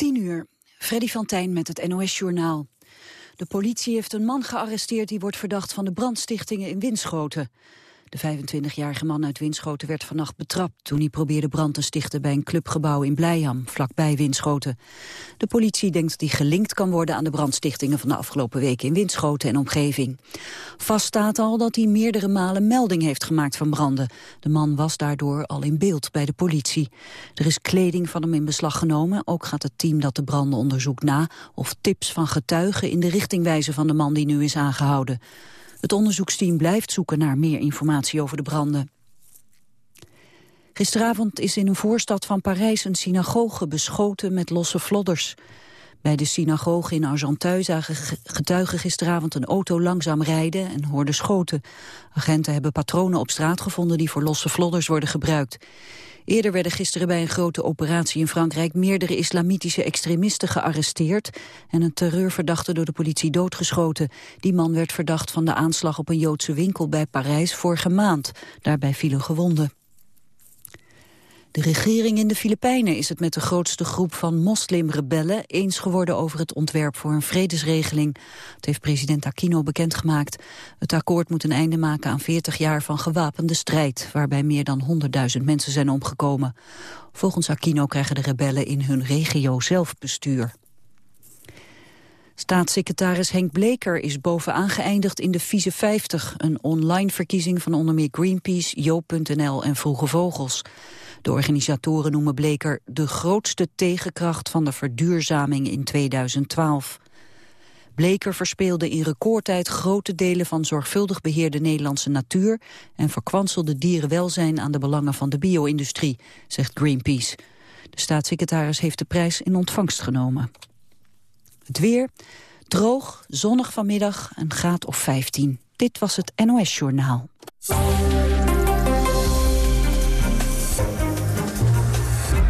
10 uur. Freddy van Tijn met het NOS-journaal. De politie heeft een man gearresteerd die wordt verdacht van de brandstichtingen in Winschoten. De 25-jarige man uit Winschoten werd vannacht betrapt... toen hij probeerde brand te stichten bij een clubgebouw in Blijham, vlakbij Winschoten. De politie denkt dat hij gelinkt kan worden aan de brandstichtingen... van de afgelopen weken in Winschoten en omgeving. Vast staat al dat hij meerdere malen melding heeft gemaakt van branden. De man was daardoor al in beeld bij de politie. Er is kleding van hem in beslag genomen. Ook gaat het team dat de branden onderzoekt na... of tips van getuigen in de richting wijzen van de man die nu is aangehouden. Het onderzoeksteam blijft zoeken naar meer informatie over de branden. Gisteravond is in een voorstad van Parijs een synagoge beschoten met losse vlodders. Bij de synagoge in Argenteuil zagen getuigen gisteravond een auto langzaam rijden en hoorden schoten. Agenten hebben patronen op straat gevonden die voor losse vlodders worden gebruikt. Eerder werden gisteren bij een grote operatie in Frankrijk meerdere islamitische extremisten gearresteerd en een terreurverdachte door de politie doodgeschoten. Die man werd verdacht van de aanslag op een Joodse winkel bij Parijs vorige maand. Daarbij vielen gewonden. De regering in de Filipijnen is het met de grootste groep van moslimrebellen eens geworden over het ontwerp voor een vredesregeling. Het heeft president Aquino bekendgemaakt. Het akkoord moet een einde maken aan 40 jaar van gewapende strijd, waarbij meer dan 100.000 mensen zijn omgekomen. Volgens Aquino krijgen de rebellen in hun regio zelf bestuur. Staatssecretaris Henk Bleker is bovenaan geëindigd in de Vieze 50, een online verkiezing van onder meer Greenpeace, Joop.nl en Vroege Vogels. De organisatoren noemen Bleker de grootste tegenkracht van de verduurzaming in 2012. Bleker verspeelde in recordtijd grote delen van zorgvuldig beheerde Nederlandse natuur en verkwanselde dierenwelzijn aan de belangen van de bio-industrie, zegt Greenpeace. De staatssecretaris heeft de prijs in ontvangst genomen. Het weer, droog, zonnig vanmiddag, een graad of 15. Dit was het NOS Journaal.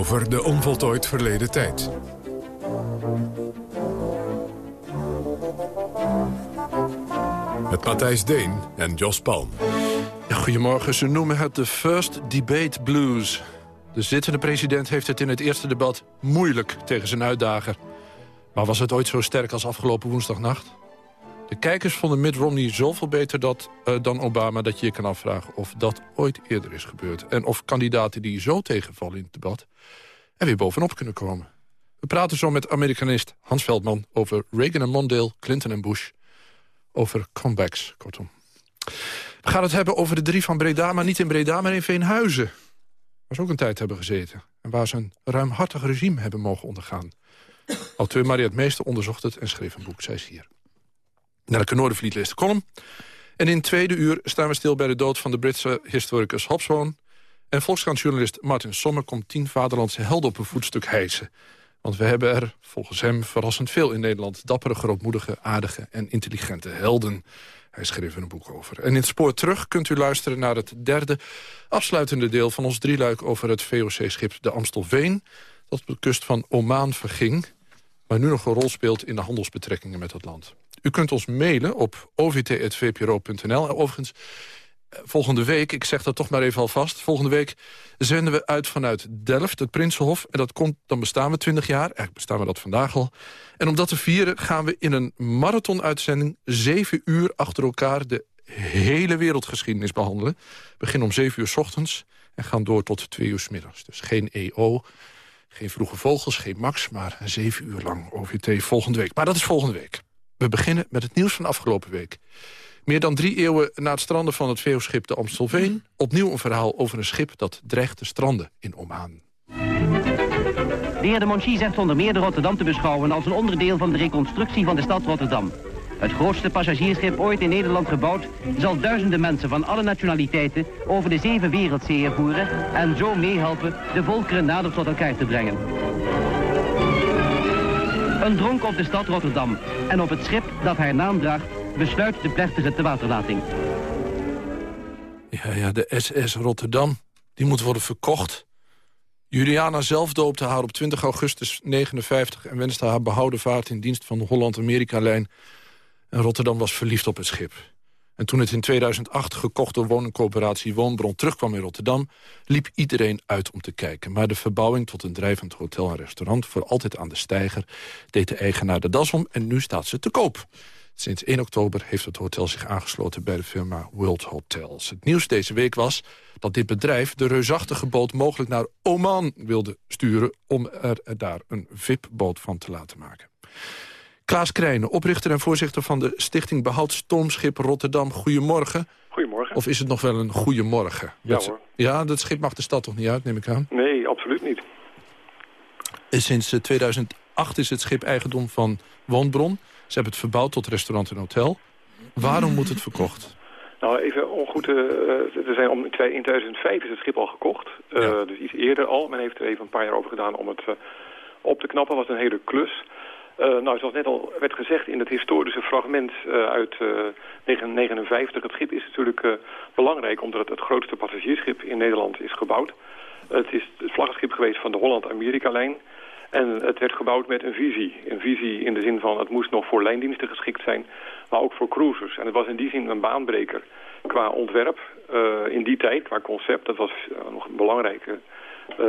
Over de onvoltooid verleden tijd. Met Matthijs Deen en Jos Palm. goedemorgen, ze noemen het de First Debate Blues. De zittende president heeft het in het eerste debat moeilijk tegen zijn uitdager. Maar was het ooit zo sterk als afgelopen woensdagnacht? De kijkers vonden Mitt Romney zoveel beter dat, uh, dan Obama... dat je je kan afvragen of dat ooit eerder is gebeurd. En of kandidaten die zo tegenvallen in het debat... er weer bovenop kunnen komen. We praten zo met Amerikanist Hans Veldman... over Reagan en Mondale, Clinton en Bush. Over comebacks, kortom. We gaan het hebben over de drie van Breda, maar niet in Breda, maar in Veenhuizen. Waar ze ook een tijd hebben gezeten. En waar ze een ruimhartig regime hebben mogen ondergaan. Auteur Mariette Meester onderzocht het en schreef een boek. Zij is hier. Nelke Noordervliet leest de column. En in tweede uur staan we stil bij de dood van de Britse historicus Hobsbawm. En Volkskrantjournalist Martin Sommer komt tien vaderlandse helden op een voetstuk hijsen. Want we hebben er, volgens hem, verrassend veel in Nederland... dappere, grootmoedige, aardige en intelligente helden. Hij schreef er een boek over. En in het spoor terug kunt u luisteren naar het derde, afsluitende deel... van ons drieluik over het VOC-schip de Amstelveen... dat op de kust van Oman verging... maar nu nog een rol speelt in de handelsbetrekkingen met het land. U kunt ons mailen op ovt.vpro.nl. Overigens, volgende week, ik zeg dat toch maar even alvast... volgende week zenden we uit vanuit Delft, het Prinsenhof. En dat komt, dan bestaan we 20 jaar. Eigenlijk bestaan we dat vandaag al. En om dat te vieren gaan we in een marathon-uitzending... zeven uur achter elkaar de hele wereldgeschiedenis behandelen. We beginnen om zeven uur s ochtends en gaan door tot twee uur s middags. Dus geen EO, geen vroege vogels, geen Max, maar zeven uur lang OVT volgende week. Maar dat is volgende week. We beginnen met het nieuws van afgelopen week. Meer dan drie eeuwen na het stranden van het veeuwschip de Amstelveen... opnieuw een verhaal over een schip dat dreigt te stranden in Oman. De heer de Monchi zegt zonder meer de Rotterdam te beschouwen... als een onderdeel van de reconstructie van de stad Rotterdam. Het grootste passagiersschip ooit in Nederland gebouwd... zal duizenden mensen van alle nationaliteiten over de zeven wereldzeeën voeren... en zo meehelpen de volkeren nader tot elkaar te brengen. Een dronk op de stad Rotterdam en op het schip dat haar naam draagt... besluit de plechtige te waterlating. Ja, ja, de SS Rotterdam, die moet worden verkocht. Juliana zelf doopte haar op 20 augustus 59... en wenste haar behouden vaart in dienst van de Holland-Amerika-lijn. En Rotterdam was verliefd op het schip. En toen het in 2008 gekochte woningcoöperatie Woonbron terugkwam in Rotterdam... liep iedereen uit om te kijken. Maar de verbouwing tot een drijvend hotel en restaurant... voor altijd aan de steiger, deed de eigenaar de das om... en nu staat ze te koop. Sinds 1 oktober heeft het hotel zich aangesloten bij de firma World Hotels. Het nieuws deze week was dat dit bedrijf de reusachtige boot mogelijk naar Oman wilde sturen... om er daar een VIP-boot van te laten maken. Klaas Krijnen, oprichter en voorzitter van de Stichting Behoud Stormschip Rotterdam. Goedemorgen. Goedemorgen. Of is het nog wel een goede morgen? Ja hoor. Ja, dat schip mag de stad toch niet uit, neem ik aan? Nee, absoluut niet. Sinds 2008 eh, is het schip eigendom van Woonbron. Ze hebben het verbouwd tot restaurant en hotel. Waarom moet het verkocht? Nou, even ongoed. Uh, er zijn om, in 2005 is het schip al gekocht. Uh, ja. Dus iets eerder al. Men heeft er even een paar jaar over gedaan om het uh, op te knappen. Dat was een hele klus. nou, zoals net al werd gezegd in het historische fragment uit 1959. Het schip is natuurlijk belangrijk omdat het het grootste passagiersschip in Nederland is gebouwd. Het is het vlaggenschip geweest van de Holland-Amerika-lijn. En het werd gebouwd met een visie. Een visie in de zin van het moest nog voor lijndiensten geschikt zijn, maar ook voor cruisers. En het was in die zin een baanbreker qua ontwerp uh, in die tijd, qua concept. Dat was uh, nog een belangrijke uh,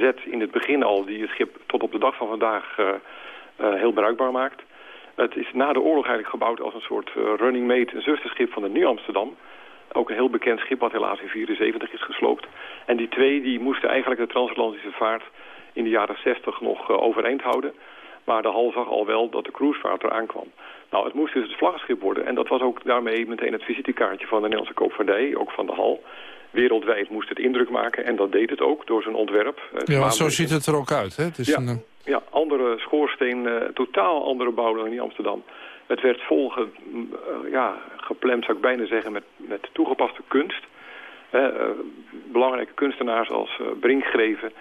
zet in het begin al die het schip tot op de dag van vandaag heel bruikbaar maakt. Het is na de oorlog eigenlijk gebouwd als een soort running mate, een zusterschip van de Nieuw Amsterdam. Ook een heel bekend schip wat helaas in 74 is gesloopt. En die twee die moesten eigenlijk de transatlantische vaart in de jaren 60 nog uh, overeind houden. Maar de hal zag al wel dat de cruisevaart eraan kwam. Nou, het moest dus het vlaggenschip worden. En dat was ook daarmee meteen het visitekaartje van de Nederlandse koopvaardij, ook van de hal. Wereldwijd moest het indruk maken en dat deed het ook door zijn ontwerp. Ja, want zo ziet het er ook uit, hè? Het is ja, een... ja, andere schoorsteen, uh, totaal andere bouw dan in Amsterdam. Het werd vol ge, uh, ja, gepland, zou ik bijna zeggen, met, met toegepaste kunst. Uh, belangrijke kunstenaars als Brinkgreven,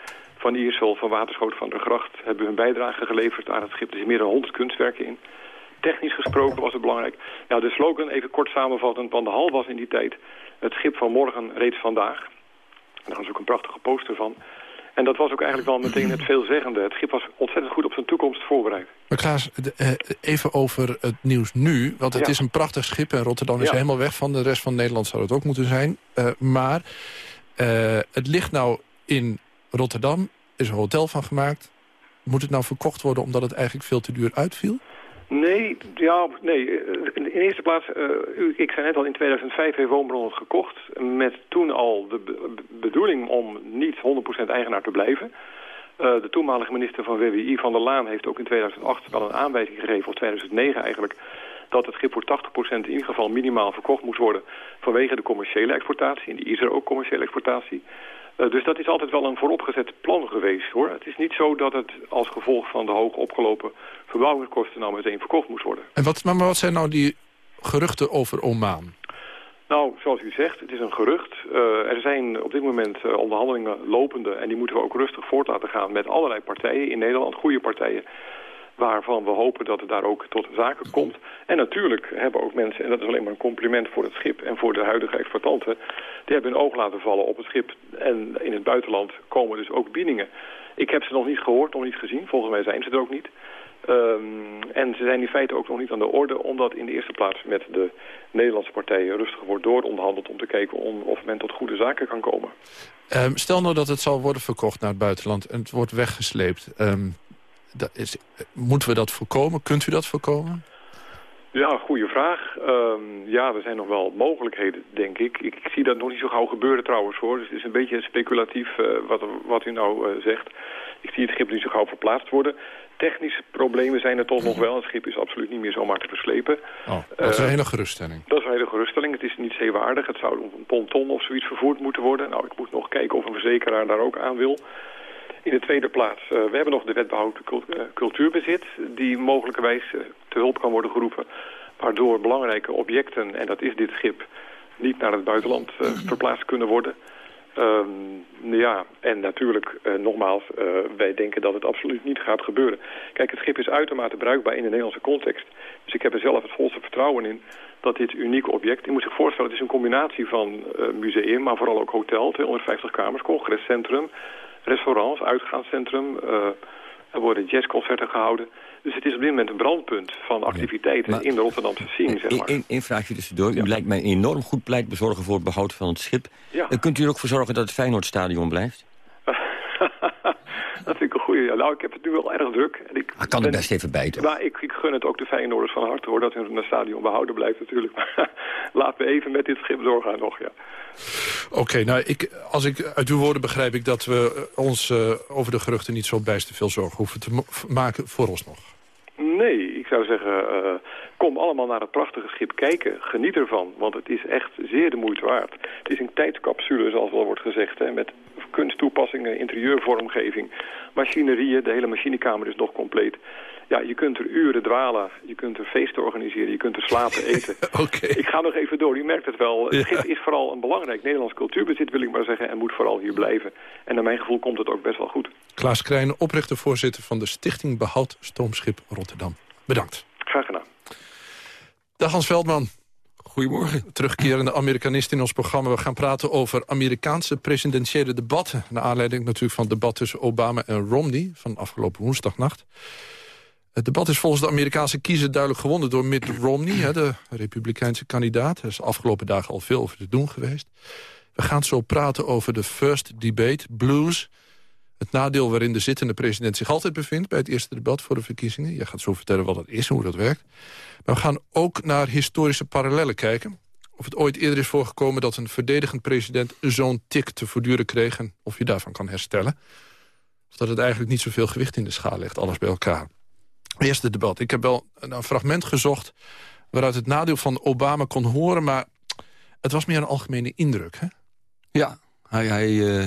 van Iersel, van Waterschoot, van de Gracht... hebben hun bijdrage geleverd aan het schip. Er zitten meer dan 100 kunstwerken in. Technisch gesproken was het belangrijk. Nou, de slogan, even kort samenvattend, van de hal was in die tijd... het schip van morgen reeds vandaag. Daar was ook een prachtige poster van. En dat was ook eigenlijk wel meteen het veelzeggende. Het schip was ontzettend goed op zijn toekomst voorbereid. Maar Klaas, even over het nieuws nu. Want het ja. is een prachtig schip en Rotterdam is ja. helemaal weg van. De rest van Nederland zou het ook moeten zijn. Uh, maar uh, het ligt nou in Rotterdam is een hotel van gemaakt. Moet het nou verkocht worden omdat het eigenlijk veel te duur uitviel? Nee, ja, nee. In de eerste plaats, uh, ik zei net al, in 2005 heeft Woonbron het gekocht... met toen al de be bedoeling om niet 100% eigenaar te blijven. Uh, de toenmalige minister van WWI, Van der Laan, heeft ook in 2008 wel een aanwijzing gegeven... of 2009 eigenlijk, dat het schip voor 80% in ieder geval minimaal verkocht moest worden... vanwege de commerciële exportatie. En die is er ook, commerciële exportatie. Uh, dus dat is altijd wel een vooropgezet plan geweest, hoor. Het is niet zo dat het als gevolg van de hoog opgelopen verbouwingskosten nou meteen verkocht moest worden. En wat, maar wat zijn nou die geruchten over Oman? Nou, zoals u zegt, het is een gerucht. Uh, er zijn op dit moment uh, onderhandelingen lopende en die moeten we ook rustig voort laten gaan met allerlei partijen in Nederland, goede partijen waarvan we hopen dat het daar ook tot zaken komt. En natuurlijk hebben ook mensen, en dat is alleen maar een compliment voor het schip en voor de huidige exploitanten, die hebben hun oog laten vallen op het schip. En in het buitenland komen dus ook biedingen. Ik heb ze nog niet gehoord, nog niet gezien. Volgens mij zijn ze er ook niet. Um, en ze zijn in feite ook nog niet aan de orde... omdat in de eerste plaats met de Nederlandse partijen rustig wordt dooronderhandeld... om te kijken om, of men tot goede zaken kan komen. Um, stel nou dat het zal worden verkocht naar het buitenland... en het wordt weggesleept. Um, dat is, moeten we dat voorkomen? Kunt u dat voorkomen? Ja, goede vraag. Um, ja, er zijn nog wel mogelijkheden, denk ik. ik. ik. zie dat nog niet zo gauw gebeuren trouwens, hoor. Dus het is een beetje speculatief uh, wat, wat u nou uh, zegt. Ik zie het schip niet zo gauw verplaatst worden. Technische problemen zijn er toch nog wel. Het schip is absoluut niet meer zomaar te verslepen. Oh, dat is een uh, hele geruststelling. Dat is een hele geruststelling. Het is niet zeewaardig. Het zou op een ponton of zoiets vervoerd moeten worden. Nou, ik moet nog kijken of een verzekeraar daar ook aan wil. In de tweede plaats, uh, we hebben nog de wet behoud cultuurbezit... die mogelijkerwijs uh, te hulp kan worden geroepen. waardoor belangrijke objecten, en dat is dit schip, niet naar het buitenland verplaatst kunnen worden. Um, ja, en natuurlijk, uh, nogmaals, uh, wij denken dat het absoluut niet gaat gebeuren. Kijk, het schip is uitermate bruikbaar in de Nederlandse context. Dus ik heb er zelf het volste vertrouwen in dat dit unieke object... Je moet zich voorstellen, het is een combinatie van uh, museum, maar vooral ook hotel, 250 kamers, congrescentrum, restaurants, uitgaanscentrum... er worden jazzconcerten gehouden. Dus het is op dit moment een brandpunt van activiteiten in de Rotterdamse scene. Zeg maar. Eén vraagje tussendoor. U lijkt mij enorm goed pleitbezorger voor het behoud van het schip. Ja. Uh, kunt u er ook voor zorgen dat het Feyenoordstadion blijft? dat vind ik een goede. Ja, nou, ik heb het nu wel erg druk. En ik ah, kan er best even bij, toch? Maar ik, ik gun het ook de Feyenoorders van harte, hoor, dat hun stadion behouden blijft natuurlijk. Maar laten we even met dit schip doorgaan nog, ja. Oké, nou, ik, als ik uit uw woorden begrijp ik dat we ons uh, over de geruchten niet zo bijster veel zorgen hoeven te maken voor ons nog. Nee, ik zou zeggen, uh, kom allemaal naar het prachtige schip kijken. Geniet ervan, want het is echt zeer de moeite waard. Het is een tijdscapsule, zoals wel wordt gezegd, hè, met kunsttoepassingen, interieurvormgeving, machinerieën. De hele machinekamer is nog compleet. Ja, je kunt er uren dwalen, je kunt er feesten organiseren, je kunt er slapen, eten. okay. Ik ga nog even door, u merkt het wel. Het schip is vooral een belangrijk Nederlands cultuurbezit, wil ik maar zeggen, en moet vooral hier blijven. En naar mijn gevoel komt het ook best wel goed. Klaas Krijn, oprichter-voorzitter van de Stichting Behoud Stoomschip Rotterdam. Bedankt. Dag Hans Veldman. Goedemorgen. Terugkerende Amerikanist in ons programma. We gaan praten over Amerikaanse presidentiële debatten. Naar aanleiding natuurlijk van het debat tussen Obama en Romney... van afgelopen woensdagnacht. Het debat is volgens de Amerikaanse kiezer duidelijk gewonnen door Mitt Romney... de republikeinse kandidaat. Er is de afgelopen dagen al veel over te doen geweest. We gaan zo praten over de First Debate Blues... Het nadeel waarin de zittende president zich altijd bevindt... bij het eerste debat voor de verkiezingen. Je gaat zo vertellen wat dat is en hoe dat werkt. Maar we gaan ook naar historische parallellen kijken. Of het ooit eerder is voorgekomen dat een verdedigend president... zo'n tik te voortduren kreeg en of je daarvan kan herstellen. Of dat het eigenlijk niet zoveel gewicht in de schaal legt, alles bij elkaar. Eerste debat. Ik heb wel een fragment gezocht... waaruit het nadeel van Obama kon horen... maar het was meer een algemene indruk, hè? Ja, hij... uh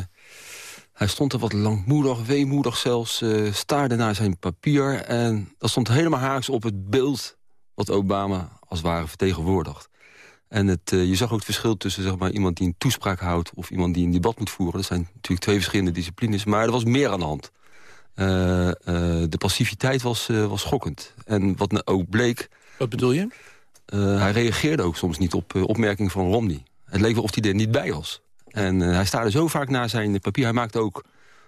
hij stond er wat langmoedig, weemoedig zelfs, uh, staarde naar zijn papier... en dat stond helemaal haaks op het beeld wat Obama als het ware vertegenwoordigt. En het, uh, je zag ook het verschil tussen zeg maar, iemand die een toespraak houdt... of iemand die een debat moet voeren. Dat zijn natuurlijk twee verschillende disciplines, maar er was meer aan de hand. Uh, de passiviteit was, was schokkend. En wat ook bleek... Wat bedoel je? hij reageerde ook soms niet op opmerkingen van Romney. Het leek wel of hij er niet bij was. En uh, hij staarde zo vaak naar zijn papier. Hij maakte ook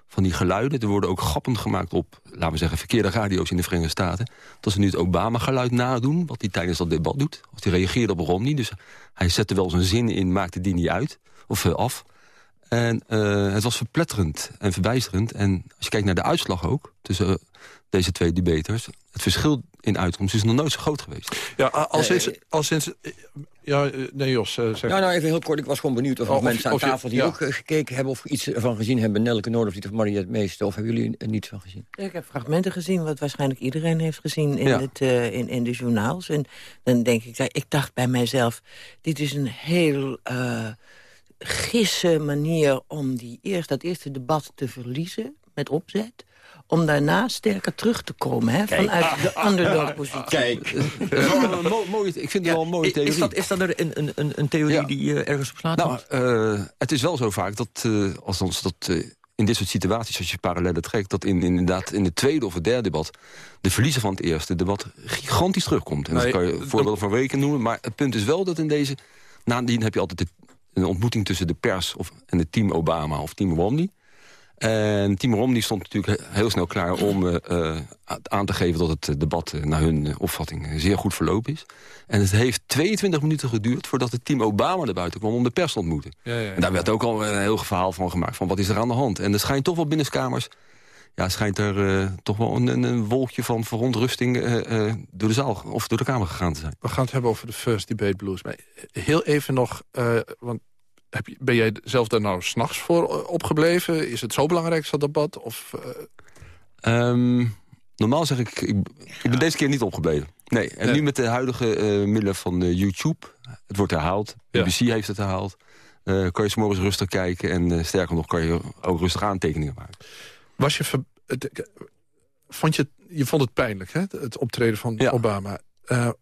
van die geluiden. Er worden ook grappen gemaakt op, laten we zeggen, verkeerde radio's in de Verenigde Staten. Dat ze nu het Obama-geluid nadoen, wat hij tijdens dat debat doet. Of hij reageerde op Romney. Dus hij zette wel zijn zin in, maakte die niet uit. Of uh, af. En uh, het was verpletterend en verbijsterend. En als je kijkt naar de uitslag ook, tussen deze twee debaters... het verschil in uitkomst is nog nooit zo groot geweest. Ja, al sinds... Al sinds ja, eh, nee Jos, uh, zeg. Ja, nou even heel kort. Ik was gewoon benieuwd of, oh, mensen aan tafel die ook gekeken hebben... of iets ervan gezien hebben. Nelke Noord of die of Maria het meeste. Of hebben jullie er niets van gezien? Ik heb fragmenten gezien, wat waarschijnlijk iedereen heeft gezien in, het, uh, in, in de journaals. En dan denk ik, ik dacht bij mijzelf... dit is een heel uh, gisse manier om die eerst, dat eerste debat te verliezen... met opzet om daarna sterker terug te komen hè, vanuit de underdog-positie. Kijk, mooi, ik vind het wel een mooie theorie. Is dat, is dat er een, een, een theorie die uh, ergens op slaat? Nou, uh, het is wel zo vaak dat, uh, althans dat in dit soort situaties, als je parallellen trekt... dat in, inderdaad in het tweede of het derde debat... de verliezer van het eerste debat gigantisch terugkomt. En nee, dat kan je voorbeelden van weken noemen. Maar het punt is wel dat in deze... Nadien heb je altijd de, een ontmoeting tussen de pers of, en het team Obama of team Romney. En Tim Romney stond natuurlijk heel snel klaar om uh, aan te geven... dat het debat uh, naar hun opvatting zeer goed verlopen is. En het heeft 22 minuten geduurd voordat het team Obama naar buiten kwam... om de pers te ontmoeten. Ja, ja, ja. En daar werd ook al een heel verhaal van gemaakt... van wat is er aan de hand. En er schijnt toch wel binnenskamers... Ja, schijnt er toch wel een, een, wolkje van verontrusting door de zaal of door de Kamer gegaan te zijn. We gaan het hebben over de First Debate Blues. Maar heel even nog, want heb je, ben jij zelf daar nou s'nachts voor eh, opgebleven? Is het zo belangrijk, dat debat? Of, uh... normaal zeg ik, ik, ik, ben deze keer niet opgebleven. Nee, en nu met de huidige uh, middelen van uh, YouTube. Het wordt herhaald, BBC heeft het herhaald. kan je s'morgens rustig kijken en sterker nog kan je ook rustig aantekeningen maken. Was je, vond je, je vond het pijnlijk, hè? het optreden van Obama.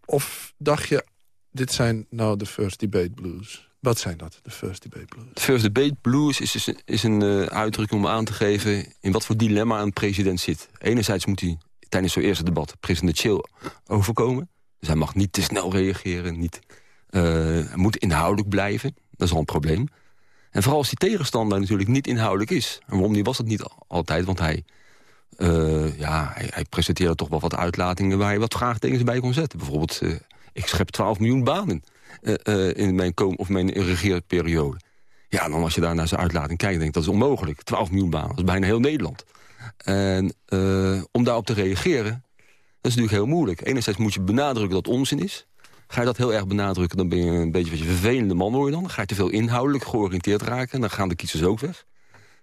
of dacht je, dit zijn nou de first debate blues? Wat zijn dat, de first debate blues? De first debate blues is, is, een uh, uitdrukking om aan te geven... in wat voor dilemma een president zit. Enerzijds moet hij tijdens zo'n eerste debat presidentieel overkomen. Dus hij mag niet te snel reageren. Niet, uh, hij moet inhoudelijk blijven. Dat is al een probleem. En vooral als die tegenstander natuurlijk niet inhoudelijk is. En Romney was dat niet altijd, want hij, uh, ja, hij, hij, presenteerde toch wel wat uitlatingen... waar hij wat vraagtekens bij kon zetten. Bijvoorbeeld, ik schep 12 miljoen banen in mijn, kom of mijn regeerperiode. Ja, dan als je daar naar zijn uitlating kijkt, denk ik, dat is onmogelijk. 12 miljoen banen, dat is bijna heel Nederland. En om daarop te reageren, dat is natuurlijk heel moeilijk. Enerzijds moet je benadrukken dat het onzin is. Ga je dat heel erg benadrukken, dan ben je een beetje een vervelende man hoor je dan. Ga je te veel inhoudelijk georiënteerd raken. Dan gaan de kiezers ook weg.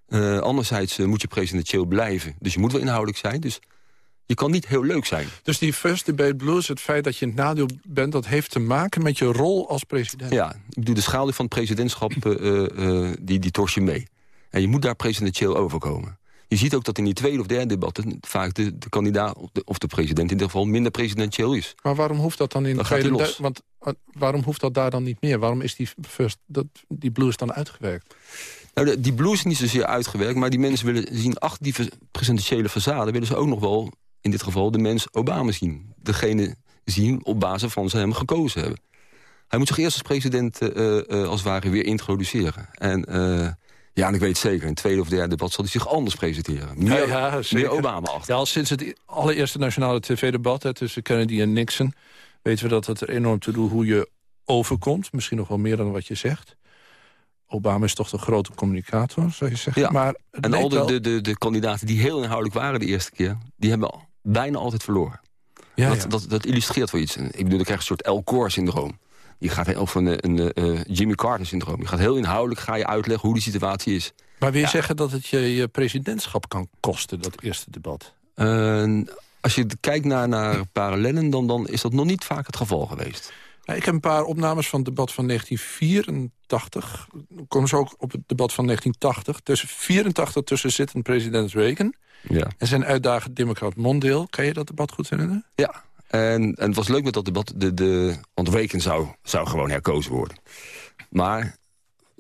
Uh, anderzijds moet je presidentieel blijven. Dus je moet wel inhoudelijk zijn. Dus je kan niet heel leuk zijn. Dus die first debate blues, het feit dat je in het nadeel bent... dat heeft te maken met je rol als president? Ja, ik bedoel, de schaduw van het presidentschap, uh, die, die tors je mee. En je moet daar presidentieel overkomen. Je ziet ook dat in die tweede of derde debatten... vaak de, de kandidaat of de, of de, president in ieder geval minder presidentieel is. Maar waarom hoeft dat dan in de tweede... Want waarom hoeft dat daar dan niet meer? Waarom is die, first, dat, die blues dan uitgewerkt? Nou, de, die blues is niet zozeer uitgewerkt... maar die mensen willen zien achter die presidentiële façade... willen ze ook nog wel, in dit geval, de mens Obama zien. Degene zien op basis van ze hem gekozen hebben. Hij moet zich eerst als president uh, uh, als het ware weer introduceren. En... Uh, ja, en ik weet zeker, in het tweede of derde debat zal hij zich anders presenteren. Meer, ja, Obama achter. Ja, sinds het allereerste nationale tv-debat tussen Kennedy en Nixon... weten we dat het er enorm te doen hoe je overkomt. Misschien nog wel meer dan wat je zegt. Obama is toch de grote communicator, zou je zeggen. Ja, maar en al de, de, de, de, kandidaten die heel inhoudelijk waren de eerste keer... die hebben bijna altijd verloren. Ja, dat, ja. Dat, dat, illustreert wel iets. Ik bedoel, ik krijg een soort El Gore-syndroom. Je gaat of een, een, een Jimmy Carter-syndroom. Je gaat heel inhoudelijk ga je uitleggen hoe die situatie is. Maar wil je zeggen dat het je, je presidentschap kan kosten, dat eerste debat? Uh, als je kijkt naar, naar parallellen, dan, dan is dat nog niet vaak het geval geweest. Ik heb een paar opnames van het debat van 1984. Dan komen ze ook op het debat van 1980. Tussen 84 tussen zittend president Reagan... Ja. en zijn uitdager democrat Mondale. Kan je dat debat goed herinneren? Ja, en, en het was leuk met dat debat. De, de, want Reagan zou, zou gewoon herkozen worden. Maar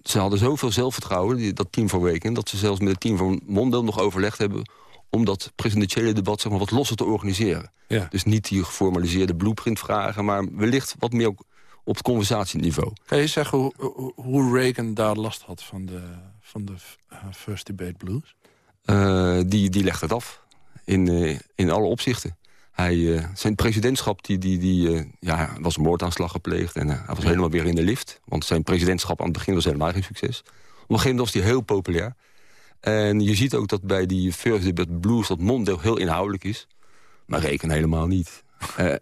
ze hadden zoveel zelfvertrouwen, die, dat team van Reagan... dat ze zelfs met het team van Mondale nog overlegd hebben... om dat presidentiële debat zeg maar, wat losser te organiseren. Ja. Dus niet die geformaliseerde blueprint vragen... maar wellicht wat meer op, het conversatieniveau. Kan je zeggen hoe, hoe Reagan daar last had van de, van de uh, First Debate Blues? Uh, die, die legt het af. In, uh, in alle opzichten. Hij, uh, zijn presidentschap die, die, die, ja, was een moordaanslag gepleegd. En hij was helemaal weer in de lift. Want zijn presidentschap aan het begin was helemaal geen succes. Op een gegeven moment was hij heel populair. En je ziet ook dat bij die First Debate Blues... dat Mondale heel inhoudelijk is. Maar reken helemaal niet.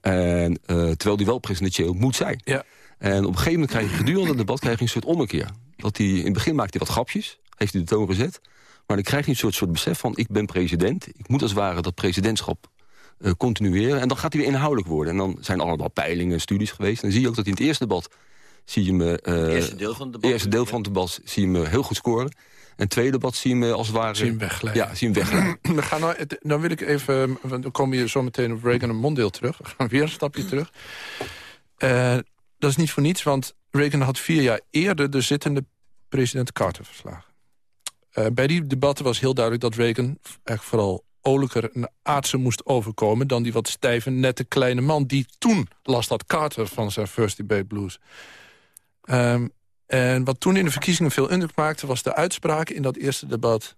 en, terwijl hij wel presidentieel moet zijn. Ja. En op een gegeven moment krijg je gedurende het debat krijg je een soort ommekeer. Dat hij, in het begin maakt hij wat grapjes. Heeft hij de toon gezet. Maar dan krijg je een soort, soort besef van... ik ben president. Ik moet als het ware dat presidentschap uh, continueren. En dan gaat hij weer inhoudelijk worden. En dan zijn er allemaal peilingen en studies geweest. En dan zie je ook dat in het eerste debat... zie je me, uh, het eerste deel van het debat, eerste deel van het debat zie je me heel goed scoren. En het tweede debat zie je me als het ware... Zie je hem wegleiden. Ja, zie je hem wegleiden. We gaan nou, nou wil ik even... Dan komen je zo meteen op Reagan en Mondale terug. We gaan weer een stapje terug. Uh, dat is niet voor niets, want Reagan had vier jaar eerder... de zittende president Carter verslagen. Uh, bij die debatten was heel duidelijk dat Reagan... echt vooral olijker en aardse moest overkomen... dan die wat stijve, nette kleine man... die toen last had Carter van zijn First Debate Blues. Um, en wat toen in de verkiezingen veel indruk maakte... was de uitspraak in dat eerste debat...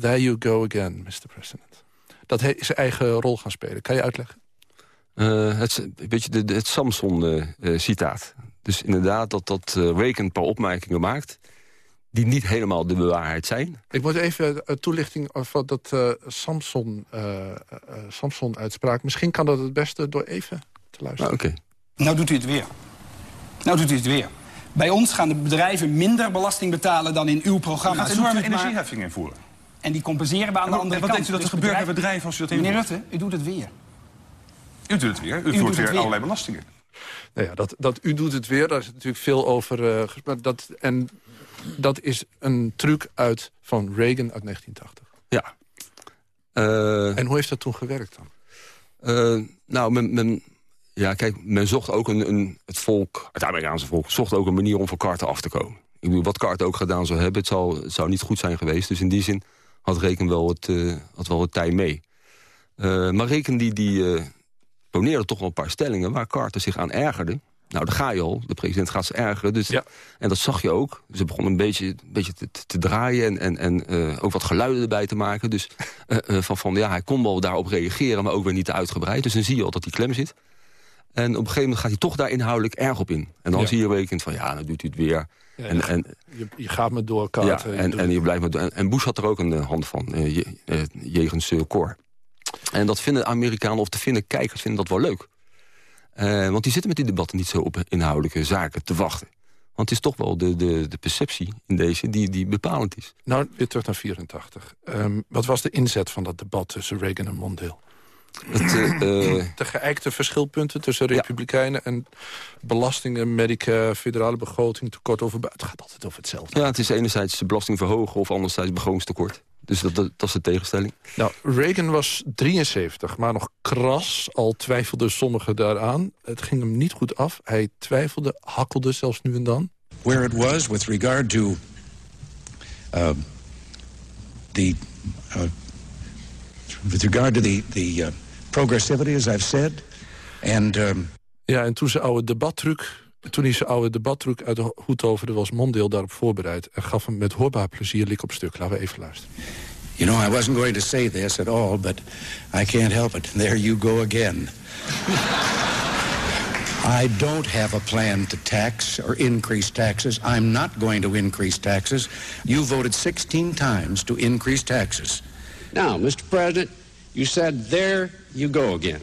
There you go again, Mr. President. Dat hij zijn eigen rol gaan spelen. Kan je uitleggen? Uh, het, weet je, de, de, het Samson-citaat. Uh, dus inderdaad dat, dat uh, Reagan een paar opmerkingen maakt die niet helemaal de waarheid zijn. Ik moet even een toelichting van dat uh, Samson, uh, uh, Samson-uitspraak. Misschien kan dat het beste door even te luisteren. Ah, Oké. Okay. Nou doet u het weer. Nou doet u het weer. Bij ons gaan de bedrijven minder belasting betalen dan in uw programma. Gaat enorme energieheffing invoeren. En die compenseren we aan de andere wat kant. Wat denkt u dat er Dus gebeurt bij bedrijf... bedrijven als u dat Meneer invoert? Rutte, u doet het weer. U doet het weer. U, u voert weer, weer, allerlei belastingen. Nou ja, dat, dat u doet het weer, daar is natuurlijk veel over uh, gesproken. Dat, en dat is een truc uit van Reagan uit 1980. Ja. Uh, en hoe heeft dat toen gewerkt dan? Uh, nou, men, men, Ja, kijk, men zocht ook een, een, het volk, het Amerikaanse volk... zocht ook een manier om van Carter af te komen. Ik bedoel, wat Carter ook gedaan zou hebben, het zou, het zou niet goed zijn geweest. Dus in die zin had Reken wel het, uh, had wel het tij mee. Uh, maar Reken die, die uh, poneerde toch wel een paar stellingen... waar Carter zich aan ergerde. Nou, daar ga je al. De president gaat zich ergeren. Dus, ja. En dat zag je ook. Ze begon een beetje, een beetje te, te draaien en, en, en ook wat geluiden erbij te maken. Dus van, van ja, hij kon wel daarop reageren, maar ook weer niet te uitgebreid. Dus dan zie je al dat hij klem zit. En op een gegeven moment gaat hij toch daar inhoudelijk erg op in. En dan ja. zie je rekent van, ja, dan doet hij het weer. Ja, en, en, je, je, gaat me door, kaart. Ja, en, en, je blijft me. En Bush had er ook een uh, hand van, uh, je, uh, jegens Cor. En dat vinden Amerikanen of de vinden kijkers vinden dat wel leuk. want die zitten met die debatten niet zo op inhoudelijke zaken te wachten. Want het is toch wel de, de, de perceptie in deze die, die bepalend is. Nou, weer terug naar 84. Um, wat was de inzet van dat debat tussen Reagan en Mondale? Het, uh, de geëikte verschilpunten tussen republikeinen ja. en belastingen, Medicare, federale begroting, tekort over Het gaat altijd over hetzelfde. Ja, het is enerzijds de belasting verhogen of anderzijds begrotingstekort. Dus dat, dat, dat, is de tegenstelling. Nou, Reagan was 73, maar nog kras. Al twijfelden sommigen daaraan. Het ging hem niet goed af. Hij twijfelde, hakkelde zelfs nu en dan. Where it was with regard to uh, the... Uh, with regard to the, the uh, progressivity, as I've said. And, um... Ja, en toen zijn oude debattruc... Toen hij zijn oude debattruc uit de hoed toverde... was Mondeel daarop voorbereid... en gaf hem met hoorbaar plezier lik op stuk. Laten we even luisteren. You know, I wasn't going to say this at all, but I can't help it. There you go again. I don't have a plan to tax or increase taxes. I'm not going to increase taxes. You voted 16 times to increase taxes. Now, Mr. President, you said, there you go again.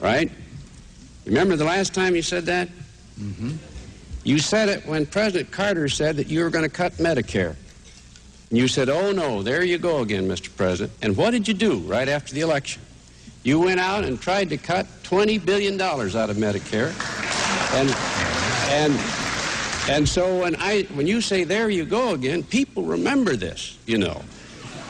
Right? Remember the last time you said that? Mm-hmm. You said it when President Carter said that you were going to cut Medicare. And you said, oh no, there you go again, Mr. President. And what did you do right after the election? You went out and tried to cut $20 billion out of Medicare. And, and, and so when, I, when you say, there you go again, people remember this, you know.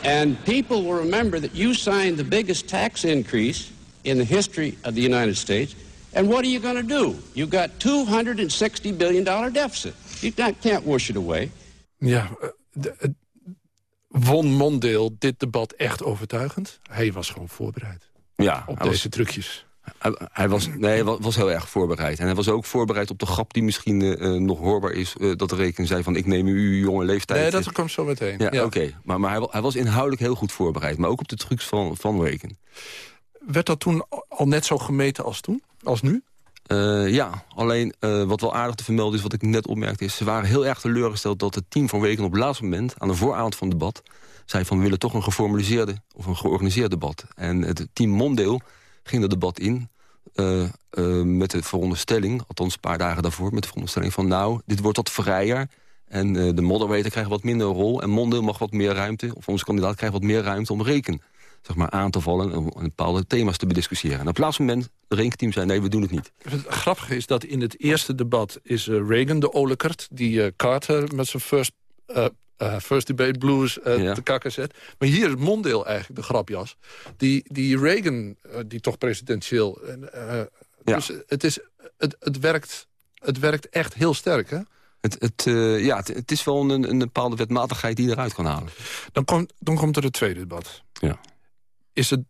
And people will remember that you signed the biggest tax increase in the history of the United States. And what are you going to do? You've got $260 billion deficit. You can't wash it away. Ja, won Mondale dit debat echt overtuigend? Hij was gewoon voorbereid ja, op deze was, trucjes. Hij, hij, was, nee, hij was heel erg voorbereid. En hij was ook voorbereid op de grap die misschien uh, nog hoorbaar is. Uh, dat de reken zei van, ik neem u uw jonge leeftijd. Nee, dat komt zo meteen. Ja, ja. oké. Maar, maar hij, hij, was inhoudelijk heel goed voorbereid. Maar ook op de trucs van, van Reken. Werd dat toen al net zo gemeten als toen? Als nu? Uh, ja, alleen wat wel aardig te vermelden is, wat ik net opmerkte... is ze waren heel erg teleurgesteld dat het team van Weken op het laatste moment... aan de vooravond van het debat, zei van we willen toch een geformaliseerde... of een georganiseerd debat. En het team Mondeel ging dat debat in... Uh, uh, met de veronderstelling, althans een paar dagen daarvoor... met de veronderstelling van nou, dit wordt wat vrijer... en uh, de moderator krijgt wat minder rol... en Mondeel mag wat meer ruimte, of onze kandidaat krijgt wat meer ruimte... om reken zeg maar, aan te vallen en bepaalde thema's te bediscussiëren. En op het laatste moment, het rekenteam zei nee, we doen het niet. Het grappige is dat in het eerste debat is Reagan de olekert... die Carter met zijn first First Debate Blues uh, ja. te kakken zet. Maar hier is Mondale eigenlijk de grapjas. Die, die Reagan, uh, die toch presidentieel... Ja. Dus het, is, het, het, werkt, het werkt echt heel sterk, hè? Het, het, ja, het, het, is wel een, een bepaalde wetmatigheid die je eruit kan halen. Dan, komt dan komt er het tweede debat. Ja. Is het,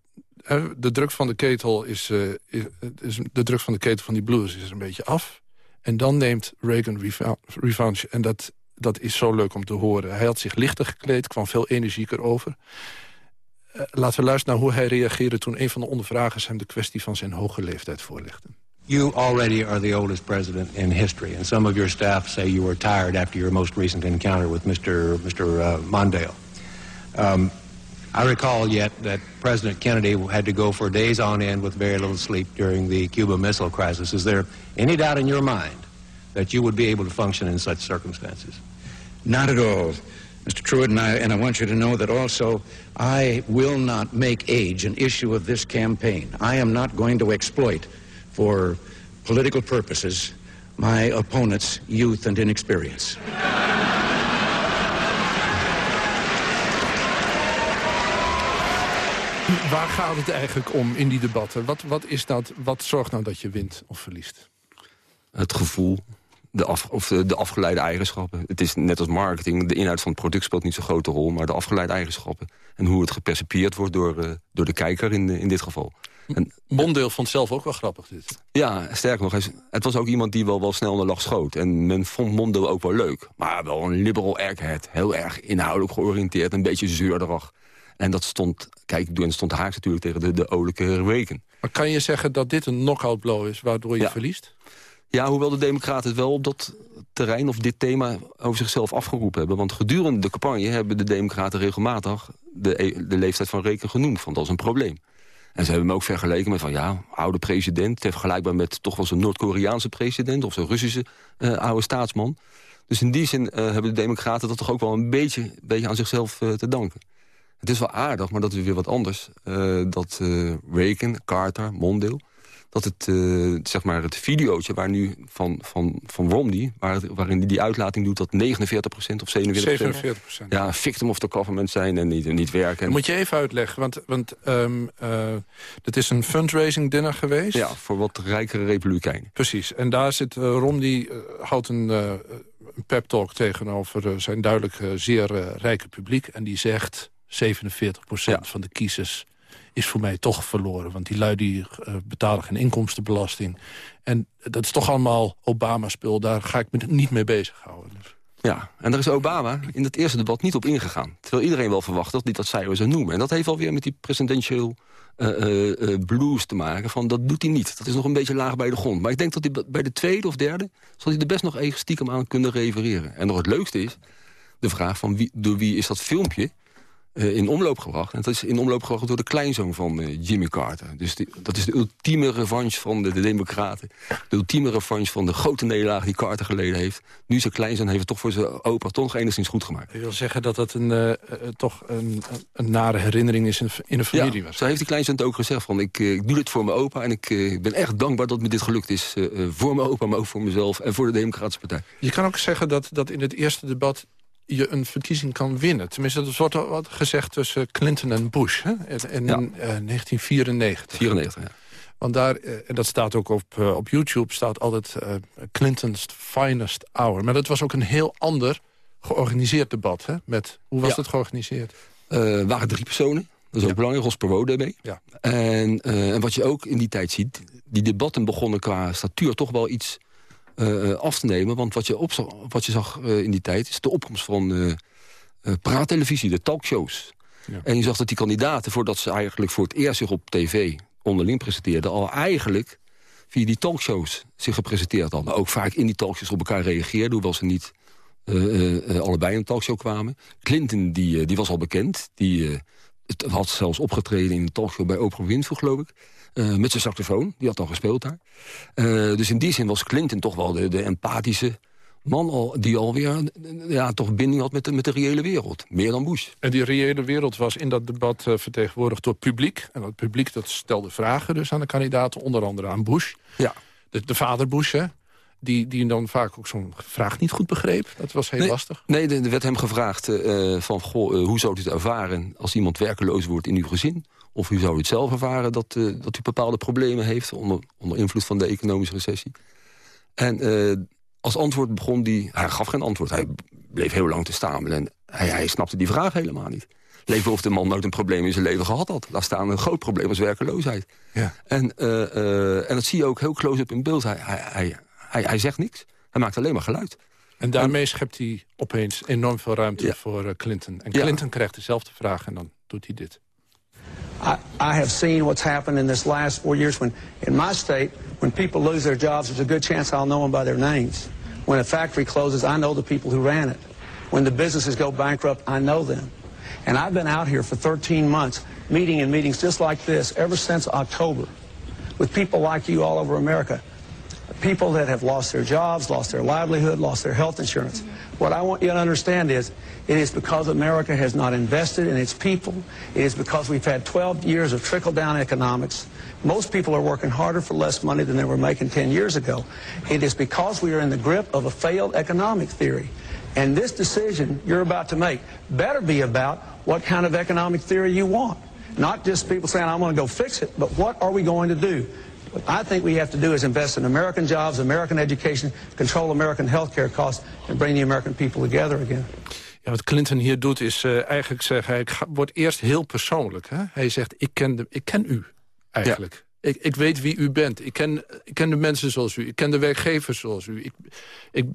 de druk van de ketel is, is, is, de druk van de ketel van die blues is een beetje af. En dan neemt Reagan revanche. En dat dat is zo leuk om te horen. Hij had zich lichter gekleed, kwam veel energieker over. Uh, laten we luisteren naar hoe hij reageerde... toen een van de ondervragers hem de kwestie van zijn hoge leeftijd voorlegde. You already are the oldest president in history. And some of your staff say you were tired after your most recent encounter with Mr. Mr. Uh, Mondale. Um, I recall yet that President Kennedy had to go for days on end with very little sleep during the Cuba Missile Crisis. Is there any doubt in your mind that you would be able to function in such circumstances? Not at all, Mr. Truitt, and I, and I want you to know that also I will not make age an issue of this campaign. I am not going to exploit for political purposes my opponent's youth and inexperience. waar gaat het eigenlijk om in die debatten? Wat, wat, is dat, wat zorgt nou dat je wint of verliest? Het gevoel, de, af, of de, afgeleide eigenschappen. Het is net als marketing, de inhoud van het product speelt niet zo'n grote rol... maar de afgeleide eigenschappen. En hoe het gepercipieerd wordt door, uh, door de kijker in, in dit geval. En, Mondeel vond zelf ook wel grappig dit. Ja, sterker nog, het was ook iemand die wel, wel snel naar lach schoot. En men vond Mondeel ook wel leuk. Maar wel een liberal airhead. Heel erg inhoudelijk georiënteerd, een beetje zeurderig. En dat stond, kijk, en stond haaks natuurlijk tegen de, de olijke weken. Maar kan je zeggen dat dit een knockout blow is, waardoor je verliest? Ja, hoewel de democraten het wel op dat terrein of dit thema over zichzelf afgeroepen hebben. Want gedurende de campagne hebben de democraten regelmatig de, e- de leeftijd van Reken genoemd. Want dat is een probleem. En ze hebben hem ook vergeleken met van ja, oude president... vergelijkbaar met toch wel zo'n Noord-Koreaanse president... of zo'n Russische uh, oude staatsman. Dus in die zin uh, hebben de democraten dat toch ook wel een beetje, beetje aan zichzelf uh, te danken. Het is wel aardig, maar dat is weer wat anders. dat Reagan, Carter, Mondale dat het, uh, zeg maar het videootje waar nu van, van, van Romney... Waar, waarin hij die uitlating doet dat 49% of 47%, 47%. Ja, victim of the government zijn en niet, niet werken. Dat moet je even uitleggen, want, want um, uh, het is een fundraising dinner geweest. Ja, voor wat rijkere republikeinen. Precies, en daar zit uh, Romney, houdt een, een pep talk tegenover zijn duidelijk zeer rijke publiek... en die zegt 47% ja. van de kiezers is voor mij toch verloren. Want die lui die, uh, betalen geen inkomstenbelasting. En dat is toch allemaal Obama-spul. Daar ga ik me niet mee bezighouden. Dus. Ja, en daar is Obama in het eerste debat niet op ingegaan. Terwijl iedereen wel verwacht dat hij dat zou noemen. En dat heeft alweer met die presidential uh, uh, blues te maken. Van, dat doet hij niet. Dat is nog een beetje laag bij de grond. Maar ik denk dat hij bij de tweede of derde... zal hij er best nog even stiekem aan kunnen refereren. En nog het leukste is de vraag van wie, door wie is dat filmpje in omloop gebracht. En dat is in omloop gebracht door de kleinzoon van uh, Jimmy Carter. Dus die, dat is de ultieme revanche van de, de, democraten. De ultieme revanche van de grote nederlaag die Carter geleden heeft. Nu zijn kleinzoon heeft het toch voor zijn opa toch nog enigszins goed gemaakt. Je wil zeggen dat dat een, uh, toch een, een, nare herinnering is in, in een familie. Ja, zo heeft die kleinzoon het ook gezegd. Van, ik, ik doe dit voor mijn opa en ik ben echt dankbaar dat me dit gelukt is. voor mijn opa, maar ook voor mezelf en voor de Democratische Partij. Je kan ook zeggen dat, dat in het eerste debat je een verkiezing kan winnen. Tenminste, dat wordt wat gezegd tussen Clinton en Bush hè? in, ja. 1994. 94, ja. Want daar, eh, en dat staat ook op, uh, op YouTube, staat altijd uh, Clinton's finest hour. Maar dat was ook een heel ander georganiseerd debat. Hè? Met, hoe was ja. het georganiseerd? Uh, waren drie personen. Dat is ook belangrijk, Ross Perot daarbij. Ja. En, en wat je ook in die tijd ziet... die debatten begonnen qua statuur toch wel iets uh, af te nemen. Want wat je, op, wat je zag uh, in die tijd is de opkomst van uh, praattelevisie, de talkshows. Ja. En je zag dat die kandidaten, voordat ze eigenlijk voor het eerst zich op tv onderling presenteerden... al eigenlijk via die talkshows zich gepresenteerd hadden. Ook vaak in die talkshows op elkaar reageerden, hoewel ze niet allebei in een talkshow kwamen. Clinton die, die was al bekend, die had zelfs opgetreden in een talkshow bij Oprah Winfrey, geloof ik. Uh, met zijn saxofoon, die had al gespeeld daar. Uh, dus in die zin was Clinton toch wel de, de empathische man... Al, die alweer ja, toch binding had met de, met de reële wereld. Meer dan Bush. En die reële wereld was in dat debat vertegenwoordigd door het publiek. En dat publiek dat stelde vragen dus aan de kandidaten. Onder andere aan Bush. Ja. De, de vader Bush, hè? Die, die dan vaak ook zo'n vraag niet goed begreep. Dat was heel nee, lastig. Nee, er werd hem gevraagd uh, van... Goh, hoe zou u het ervaren als iemand werkeloos wordt in uw gezin? Of u zou het zelf ervaren dat, uh, dat u bepaalde problemen heeft... onder, onder invloed van de economische recessie. En uh, als antwoord begon hij... Hij gaf geen antwoord. Hij bleef heel lang te stamelen. En hij, hij snapte die vraag helemaal niet. Leven of de man nooit een probleem in zijn leven gehad had. Laat staan een groot probleem als werkeloosheid. Ja. En, uh, en dat zie je ook heel close-up in beeld. Hij, hij, hij, hij, hij zegt niks. Hij maakt alleen maar geluid. En daarmee schept hij opeens enorm veel ruimte ja. voor Clinton. En Clinton ja. krijgt dezelfde vraag en dan doet hij dit. I, I have seen what's happened in this last four years when, in my state, when people lose their jobs, there's a good chance I'll know them by their names. When a factory closes, I know the people who ran it. When the businesses go bankrupt, I know them. And I've been out here for 13 months, meeting in meetings just like this ever since October, with people like you all over America. People that have lost their jobs, lost their livelihood, lost their health insurance. What I want you to understand is it is because America has not invested in its people. It is because we've had 12 years of trickle-down economics. Most people are working harder for less money than they were making 10 years ago. It is because we are in the grip of a failed economic theory. And this decision you're about to make better be about what kind of economic theory you want. Not just people saying, I'm going to go fix it, but what are we going to do? What I think we have to do is invest in American jobs, American education, control American healthcare costs, and bring the American people together again. Ja, wat Clinton hier doet is uh, eigenlijk zeggen... hij wordt eerst heel persoonlijk. Hè? Hij zegt, ik ken, de, ik ken u eigenlijk. Ja. Ik, ik weet wie u bent. Ik ken, ik ken de mensen zoals u. Ik ken de werkgevers zoals u. Ik, ik,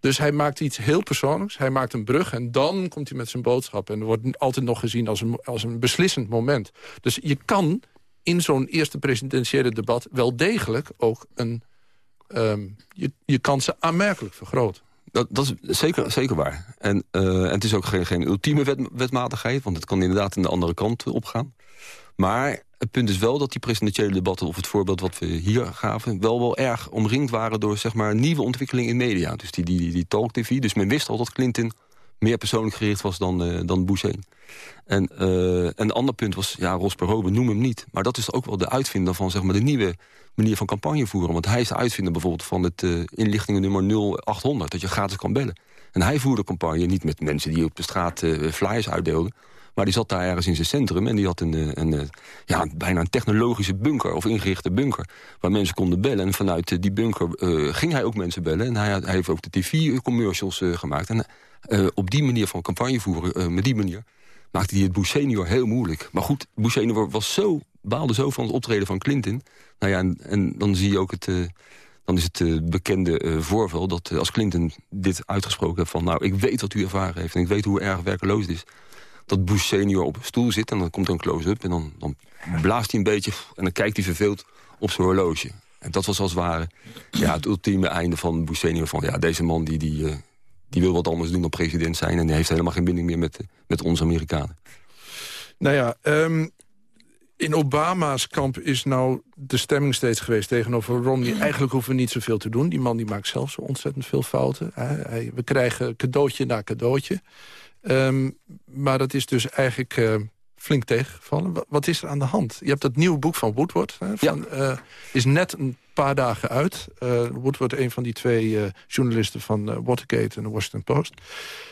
dus hij maakt iets heel persoonlijks. Hij maakt een brug en dan komt hij met zijn boodschap. En er wordt altijd nog gezien als een, als een beslissend moment. Dus je kan in zo'n eerste presidentiële debat... wel degelijk ook een, um, je, je kansen aanmerkelijk vergroten. Dat, dat is zeker, zeker waar. En, uh, en het is ook geen, geen ultieme wet, wetmatigheid... want het kan inderdaad in de andere kant opgaan. Maar het punt is wel dat die presidentiële debatten... of het voorbeeld wat we hier gaven... wel wel erg omringd waren door zeg maar, nieuwe ontwikkelingen in media. Dus die, die, die, die talk-tv. Dus men wist al dat Clinton meer persoonlijk gericht was dan, uh, dan Bush 1. En, en een ander punt was, ja, Ross Perot, we noemen hem niet. Maar dat is ook wel de uitvinder van zeg maar, de nieuwe manier van campagne voeren. Want hij is de uitvinder bijvoorbeeld van het uh, inlichtingennummer 0800... dat je gratis kan bellen. En hij voerde campagne niet met mensen die op de straat flyers uitdeelden... Maar die zat daar ergens in zijn centrum en die had een, een, ja, bijna een technologische bunker... of ingerichte bunker, waar mensen konden bellen. En vanuit die bunker ging hij ook mensen bellen. En hij, heeft ook de tv-commercials gemaakt. En op die manier van campagne voeren, met die manier... maakte hij het Bush senior heel moeilijk. Maar goed, Bush senior was zo, baalde zo van het optreden van Clinton. Nou ja, en, dan zie je ook het dan is het bekende uh, voorval dat als Clinton dit uitgesproken heeft van... nou, ik weet wat u ervaren heeft en ik weet hoe erg werkeloos het is dat Bush senior op een stoel zit en dan komt er een close-up... en dan, dan blaast hij een beetje en dan kijkt hij verveeld op zijn horloge. En dat was als het ware ja, het ultieme einde van Bush senior. Van ja, deze man die, die, uh, die wil wat anders doen dan president zijn... en die heeft helemaal geen binding meer met, met ons Amerikanen. Nou ja, um, in Obama's kamp is nou de stemming steeds geweest tegenover Romney. Eigenlijk hoeven we niet zoveel te doen. Die man die maakt zelf zo ontzettend veel fouten. Hij, we krijgen cadeautje na cadeautje. Um, maar dat is dus eigenlijk uh, flink tegengevallen. Wat, wat, is er aan de hand? Je hebt dat nieuwe boek van Woodward. Hè, van, ja. uh, is net een paar dagen uit. Uh, Woodward, een van die twee journalisten van Watergate en de Washington Post.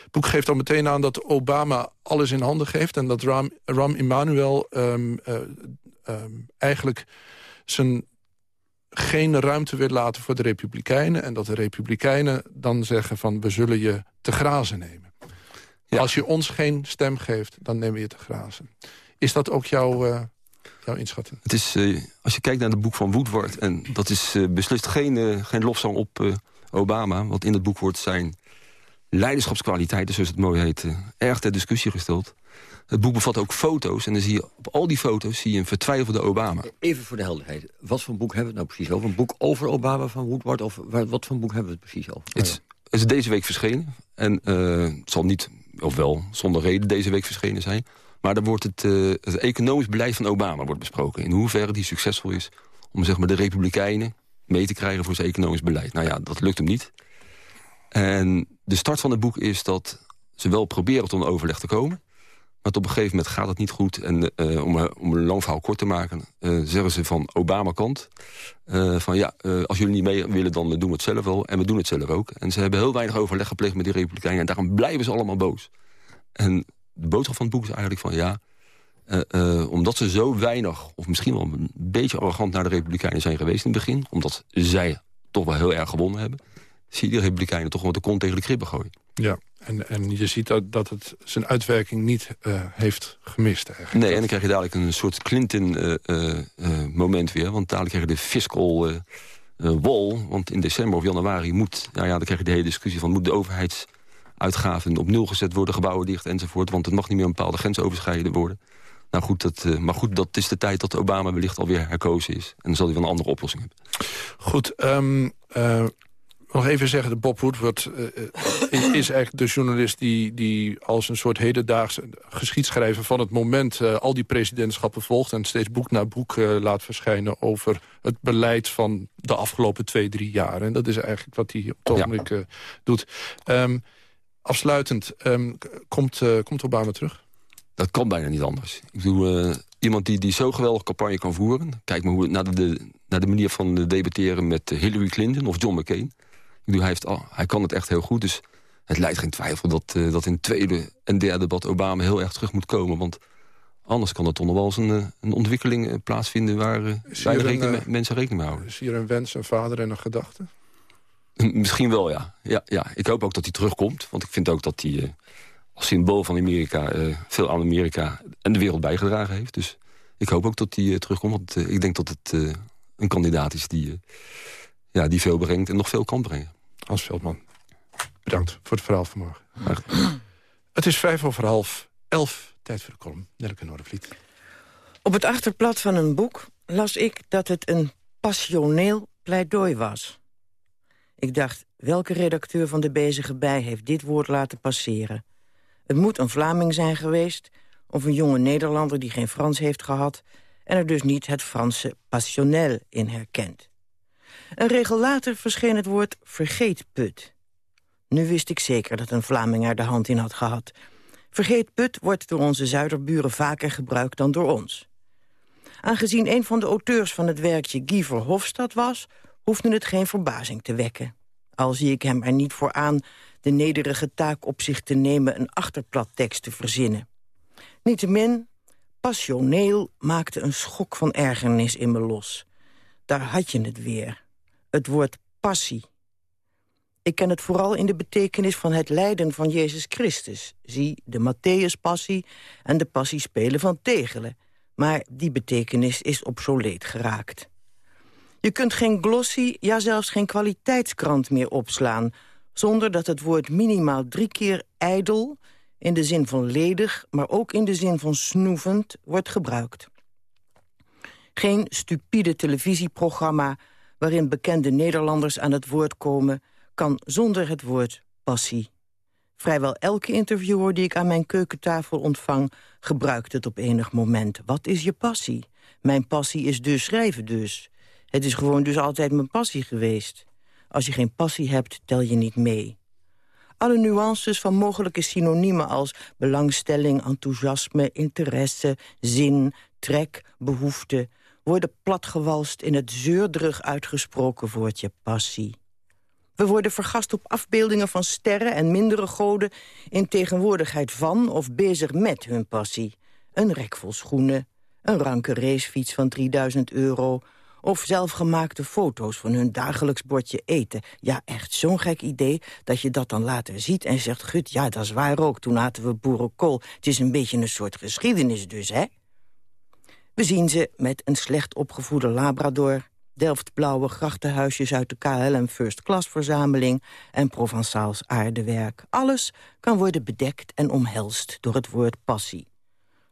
Het boek geeft al meteen aan dat Obama alles in handen geeft... en dat Ram, Ram Emanuel um, um, eigenlijk zijn geen ruimte wil laten voor de Republikeinen... en dat de Republikeinen dan zeggen van we zullen je te grazen nemen. Ja. Als je ons geen stem geeft, dan nemen we je te grazen. Is dat ook jouw, jouw inschatting? Het is, uh, als je kijkt naar het boek van Woodward... en dat is uh, beslist geen, geen lofzang op Obama... want in het boek wordt zijn leiderschapskwaliteiten, zoals het mooi heet... erg ter discussie gesteld. Het boek bevat ook foto's en dan zie je op al die foto's zie je een vertwijfelde Obama. Even voor de helderheid, wat voor een boek hebben we het nou precies over? Een boek over Obama van Woodward of wat voor een boek hebben we het precies over? Het is, het is deze week verschenen en het zal niet of wel zonder reden deze week verschenen zijn. Maar dan wordt het, uh, het economisch beleid van Obama wordt besproken. In hoeverre die succesvol is om zeg maar, de republikeinen mee te krijgen voor zijn economisch beleid. Nou ja, dat lukt hem niet. En de start van het boek is dat ze wel proberen tot een overleg te komen. Maar op een gegeven moment gaat het niet goed. En uh, om, om, een lang verhaal kort te maken, zeggen ze van Obama-kant... Van ja, als jullie niet mee willen, dan doen we het zelf wel. En we doen het zelf ook. En ze hebben heel weinig overleg gepleegd met die Republikeinen. En daarom blijven ze allemaal boos. En de boodschap van het boek is eigenlijk van ja... omdat ze zo weinig, of misschien wel een beetje arrogant... naar de Republikeinen zijn geweest in het begin... omdat zij toch wel heel erg gewonnen hebben... zie je de Republikeinen toch wel de kont tegen de kribben gooien. Ja, en, en je ziet dat, dat het zijn uitwerking niet uh, heeft gemist eigenlijk. Nee, en dan krijg je dadelijk een soort Clinton-moment weer. Want dadelijk krijg je de fiscal wall. Want in december of januari moet... Nou ja, dan krijg je de hele discussie van... moet de overheidsuitgaven op nul gezet worden, gebouwen dicht enzovoort. Want het mag niet meer een bepaalde grens overschrijden worden. Nou goed, dat, maar goed, dat is de tijd dat Obama wellicht alweer herkozen is. En dan zal hij wel een andere oplossing hebben. Goed, um, nog even zeggen, de Bob Woodward uh, is eigenlijk de journalist... Die, die als een soort hedendaagse geschiedschrijver van het moment... Al die presidentschappen volgt en steeds boek na boek laat verschijnen... over het beleid van de afgelopen twee, drie jaar. En dat is eigenlijk wat hij op het ogenblik ja. doet. Um, afsluitend, um, komt, komt Obama terug? Dat kan bijna niet anders. Ik bedoel, iemand die, die zo geweldig campagne kan voeren... kijk maar hoe, naar, de, naar de manier van debatteren met Hillary Clinton of John McCain hij, heeft, oh, hij kan het echt heel goed. Dus het leidt geen twijfel dat, uh, dat in het tweede en derde debat Obama heel erg terug moet komen. Want Anders kan er toch nog wel eens een, een ontwikkeling plaatsvinden... waar uh, rekening, mensen rekening mee houden. Is hier een wens, een vader en een gedachte? Misschien wel, ja. ja. Ja, Ik hoop ook dat hij terugkomt. Want ik vind ook dat hij als symbool van Amerika... veel aan Amerika en de wereld bijgedragen heeft. Dus ik hoop ook dat hij terugkomt. Want ik denk dat het een kandidaat is die, ja, die veel brengt en nog veel kan brengen. Hans Veldman, bedankt voor het verhaal vanmorgen. Het is vijf over half elf, tijd voor de column. Nelke Noordervliet. Op het achterblad van een boek las ik dat het een passioneel pleidooi was. Ik dacht, welke redacteur van de bezige bij heeft dit woord laten passeren? Het moet een Vlaming zijn geweest... of een jonge Nederlander die geen Frans heeft gehad... en er dus niet het Franse passionnel in herkent. Een regel later verscheen het woord vergeetput. Nu wist ik zeker dat een Vlaming er de hand in had gehad. Vergeetput wordt door onze zuiderburen vaker gebruikt dan door ons. Aangezien een van de auteurs van het werkje Guy Verhofstadt was... hoefde het geen verbazing te wekken. Al zie ik hem er niet voor aan de nederige taak op zich te nemen... een achterplattekst te verzinnen. Niettemin, passioneel maakte een schok van ergernis in me los. Daar had je het weer. Het woord passie. Ik ken het vooral in de betekenis van het lijden van Jezus Christus. Zie de Matthäus-passie en de passiespelen van Tegelen. Maar die betekenis is obsoleet geraakt. Je kunt geen glossy, ja zelfs geen kwaliteitskrant meer opslaan... zonder dat het woord minimaal drie keer ijdel... in de zin van ledig, maar ook in de zin van snoevend, wordt gebruikt. Geen stupide televisieprogramma waarin bekende Nederlanders aan het woord komen kan zonder het woord passie. Vrijwel elke interviewer die ik aan mijn keukentafel ontvang... gebruikt het op enig moment. Wat is je passie? Mijn passie is dus schrijven dus. Het is gewoon dus altijd mijn passie geweest. Als je geen passie hebt, tel je niet mee. Alle nuances van mogelijke synoniemen als belangstelling, enthousiasme, interesse, zin, trek, behoefte... worden platgewalst in het zeurderig uitgesproken woordje passie. We worden vergast op afbeeldingen van sterren en mindere goden... in tegenwoordigheid van of bezig met hun passie. Een rek vol schoenen, een ranke racefiets van 3000 euro... of zelfgemaakte foto's van hun dagelijks bordje eten. Ja, echt zo'n gek idee dat je dat dan later ziet en zegt... gut, ja, dat is waar ook, toen aten we boerenkool. Het is een beetje een soort geschiedenis dus, hè? We zien ze met een slecht opgevoede labrador Delftblauwe grachtenhuisjes uit de KLM First Class verzameling en Provençaals aardewerk. Alles kan worden bedekt en omhelst door het woord passie.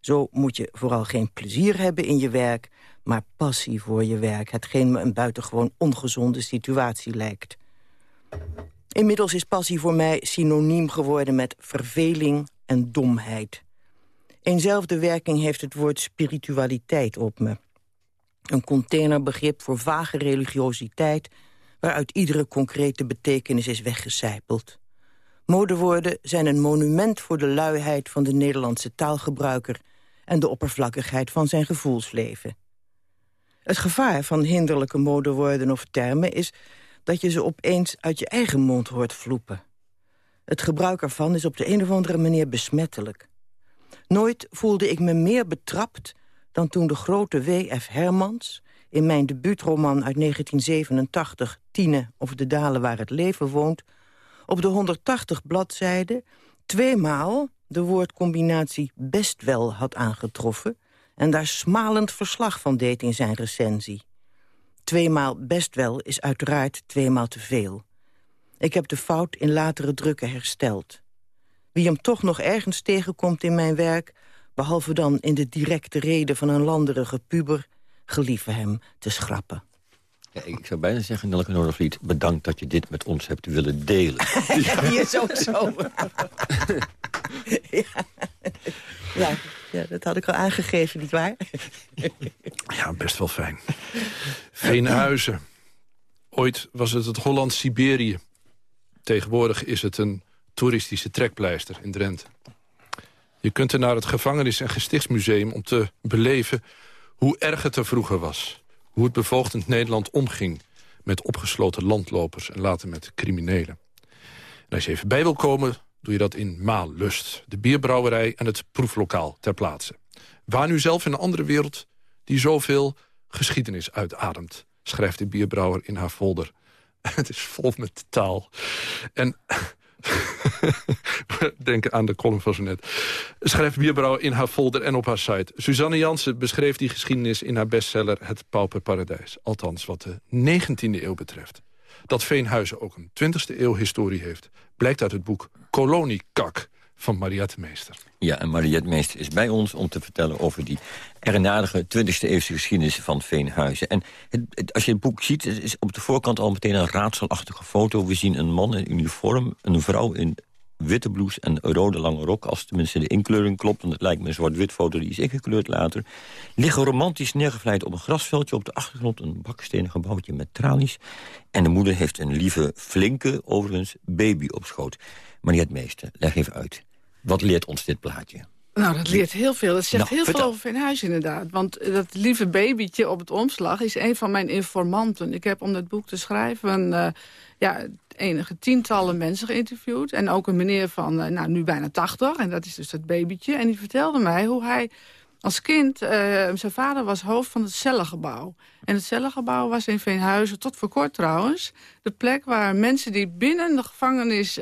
Zo moet je vooral geen plezier hebben in je werk, maar passie voor je werk. Hetgeen me een buitengewoon ongezonde situatie lijkt. Inmiddels is passie voor mij synoniem geworden met verveling en domheid. Eenzelfde werking heeft het woord spiritualiteit op me. Een containerbegrip voor vage religiositeit... waaruit iedere concrete betekenis is weggecijpeld. Modewoorden zijn een monument voor de luiheid van de Nederlandse taalgebruiker... en de oppervlakkigheid van zijn gevoelsleven. Het gevaar van hinderlijke modewoorden of termen is... dat je ze opeens uit je eigen mond hoort vloepen. Het gebruik ervan is op de een of andere manier besmettelijk. Nooit voelde ik me meer betrapt dan toen de grote W.F. Hermans... in mijn debuutroman uit 1987, Tine of de dalen waar het leven woont... op de 180 bladzijden tweemaal de woordcombinatie best wel had aangetroffen... en daar smalend verslag van deed in zijn recensie. Tweemaal best wel is uiteraard tweemaal te veel. Ik heb de fout in latere drukken hersteld. Wie hem toch nog ergens tegenkomt in mijn werk behalve dan in de directe reden van een landerige puber... gelieven hem te schrappen. Ja, ik zou bijna zeggen, Nelke Noordervliet... bedankt dat je dit met ons hebt willen delen. ja, hier sowieso. ja. Ja, dat had ik al aangegeven, nietwaar? ja, best wel fijn. Veenhuizen. Ooit was het het Holland-Siberië. Tegenwoordig is het een toeristische trekpleister in Drenthe. Je kunt er naar het gevangenis- en gestichtsmuseum om te beleven hoe erg het er vroeger was. Hoe het bevoogdend Nederland omging met opgesloten landlopers en later met criminelen. En als je even bij wil komen, doe je dat in Maallust. De bierbrouwerij en het proeflokaal ter plaatse. Waar nu zelf in een andere wereld die zoveel geschiedenis uitademt, schrijft de bierbrouwer in haar folder. Het is vol met taal. En denken aan de column van zo net. Schrijft Bierbrouwer in haar folder en op haar site. Suzanne Jansen beschreef die geschiedenis in haar bestseller Het Pauperparadijs. Althans, wat de 19e eeuw betreft. Dat Veenhuizen ook een 20e eeuw historie heeft... blijkt uit het boek Koloniekak van Mariette Meester. Ja, en Mariette Meester is bij ons om te vertellen over die ernadige 20e eeuwse geschiedenis van Veenhuizen. En het, als je het boek ziet, is op de voorkant al meteen een raadselachtige foto. We zien een man in uniform, een vrouw in witte blouse en rode lange rok... als tenminste de inkleuring klopt, want het lijkt me een zwart-wit foto... die is ingekleurd later. Liggen romantisch neergevleid op een grasveldje op de achtergrond... een bakstenen gebouwtje met tralies. En de moeder heeft een lieve, flinke, overigens, baby op schoot. Mariette Meester, leg even uit. Wat leert ons dit plaatje? Nou, dat leert heel veel. Dat zegt nou, heel veel over Veenhuis inderdaad. Want dat lieve babytje op het omslag is een van mijn informanten. Ik heb om dat boek te schrijven... Uh, ja, enige tientallen mensen geïnterviewd. En ook een meneer van, uh, nou, nu bijna 80. En dat is dus dat babytje. En die vertelde mij hoe hij als kind... Uh, zijn vader was hoofd van het cellengebouw. En het cellengebouw was in Veenhuizen, tot voor kort trouwens... de plek waar mensen die binnen de gevangenis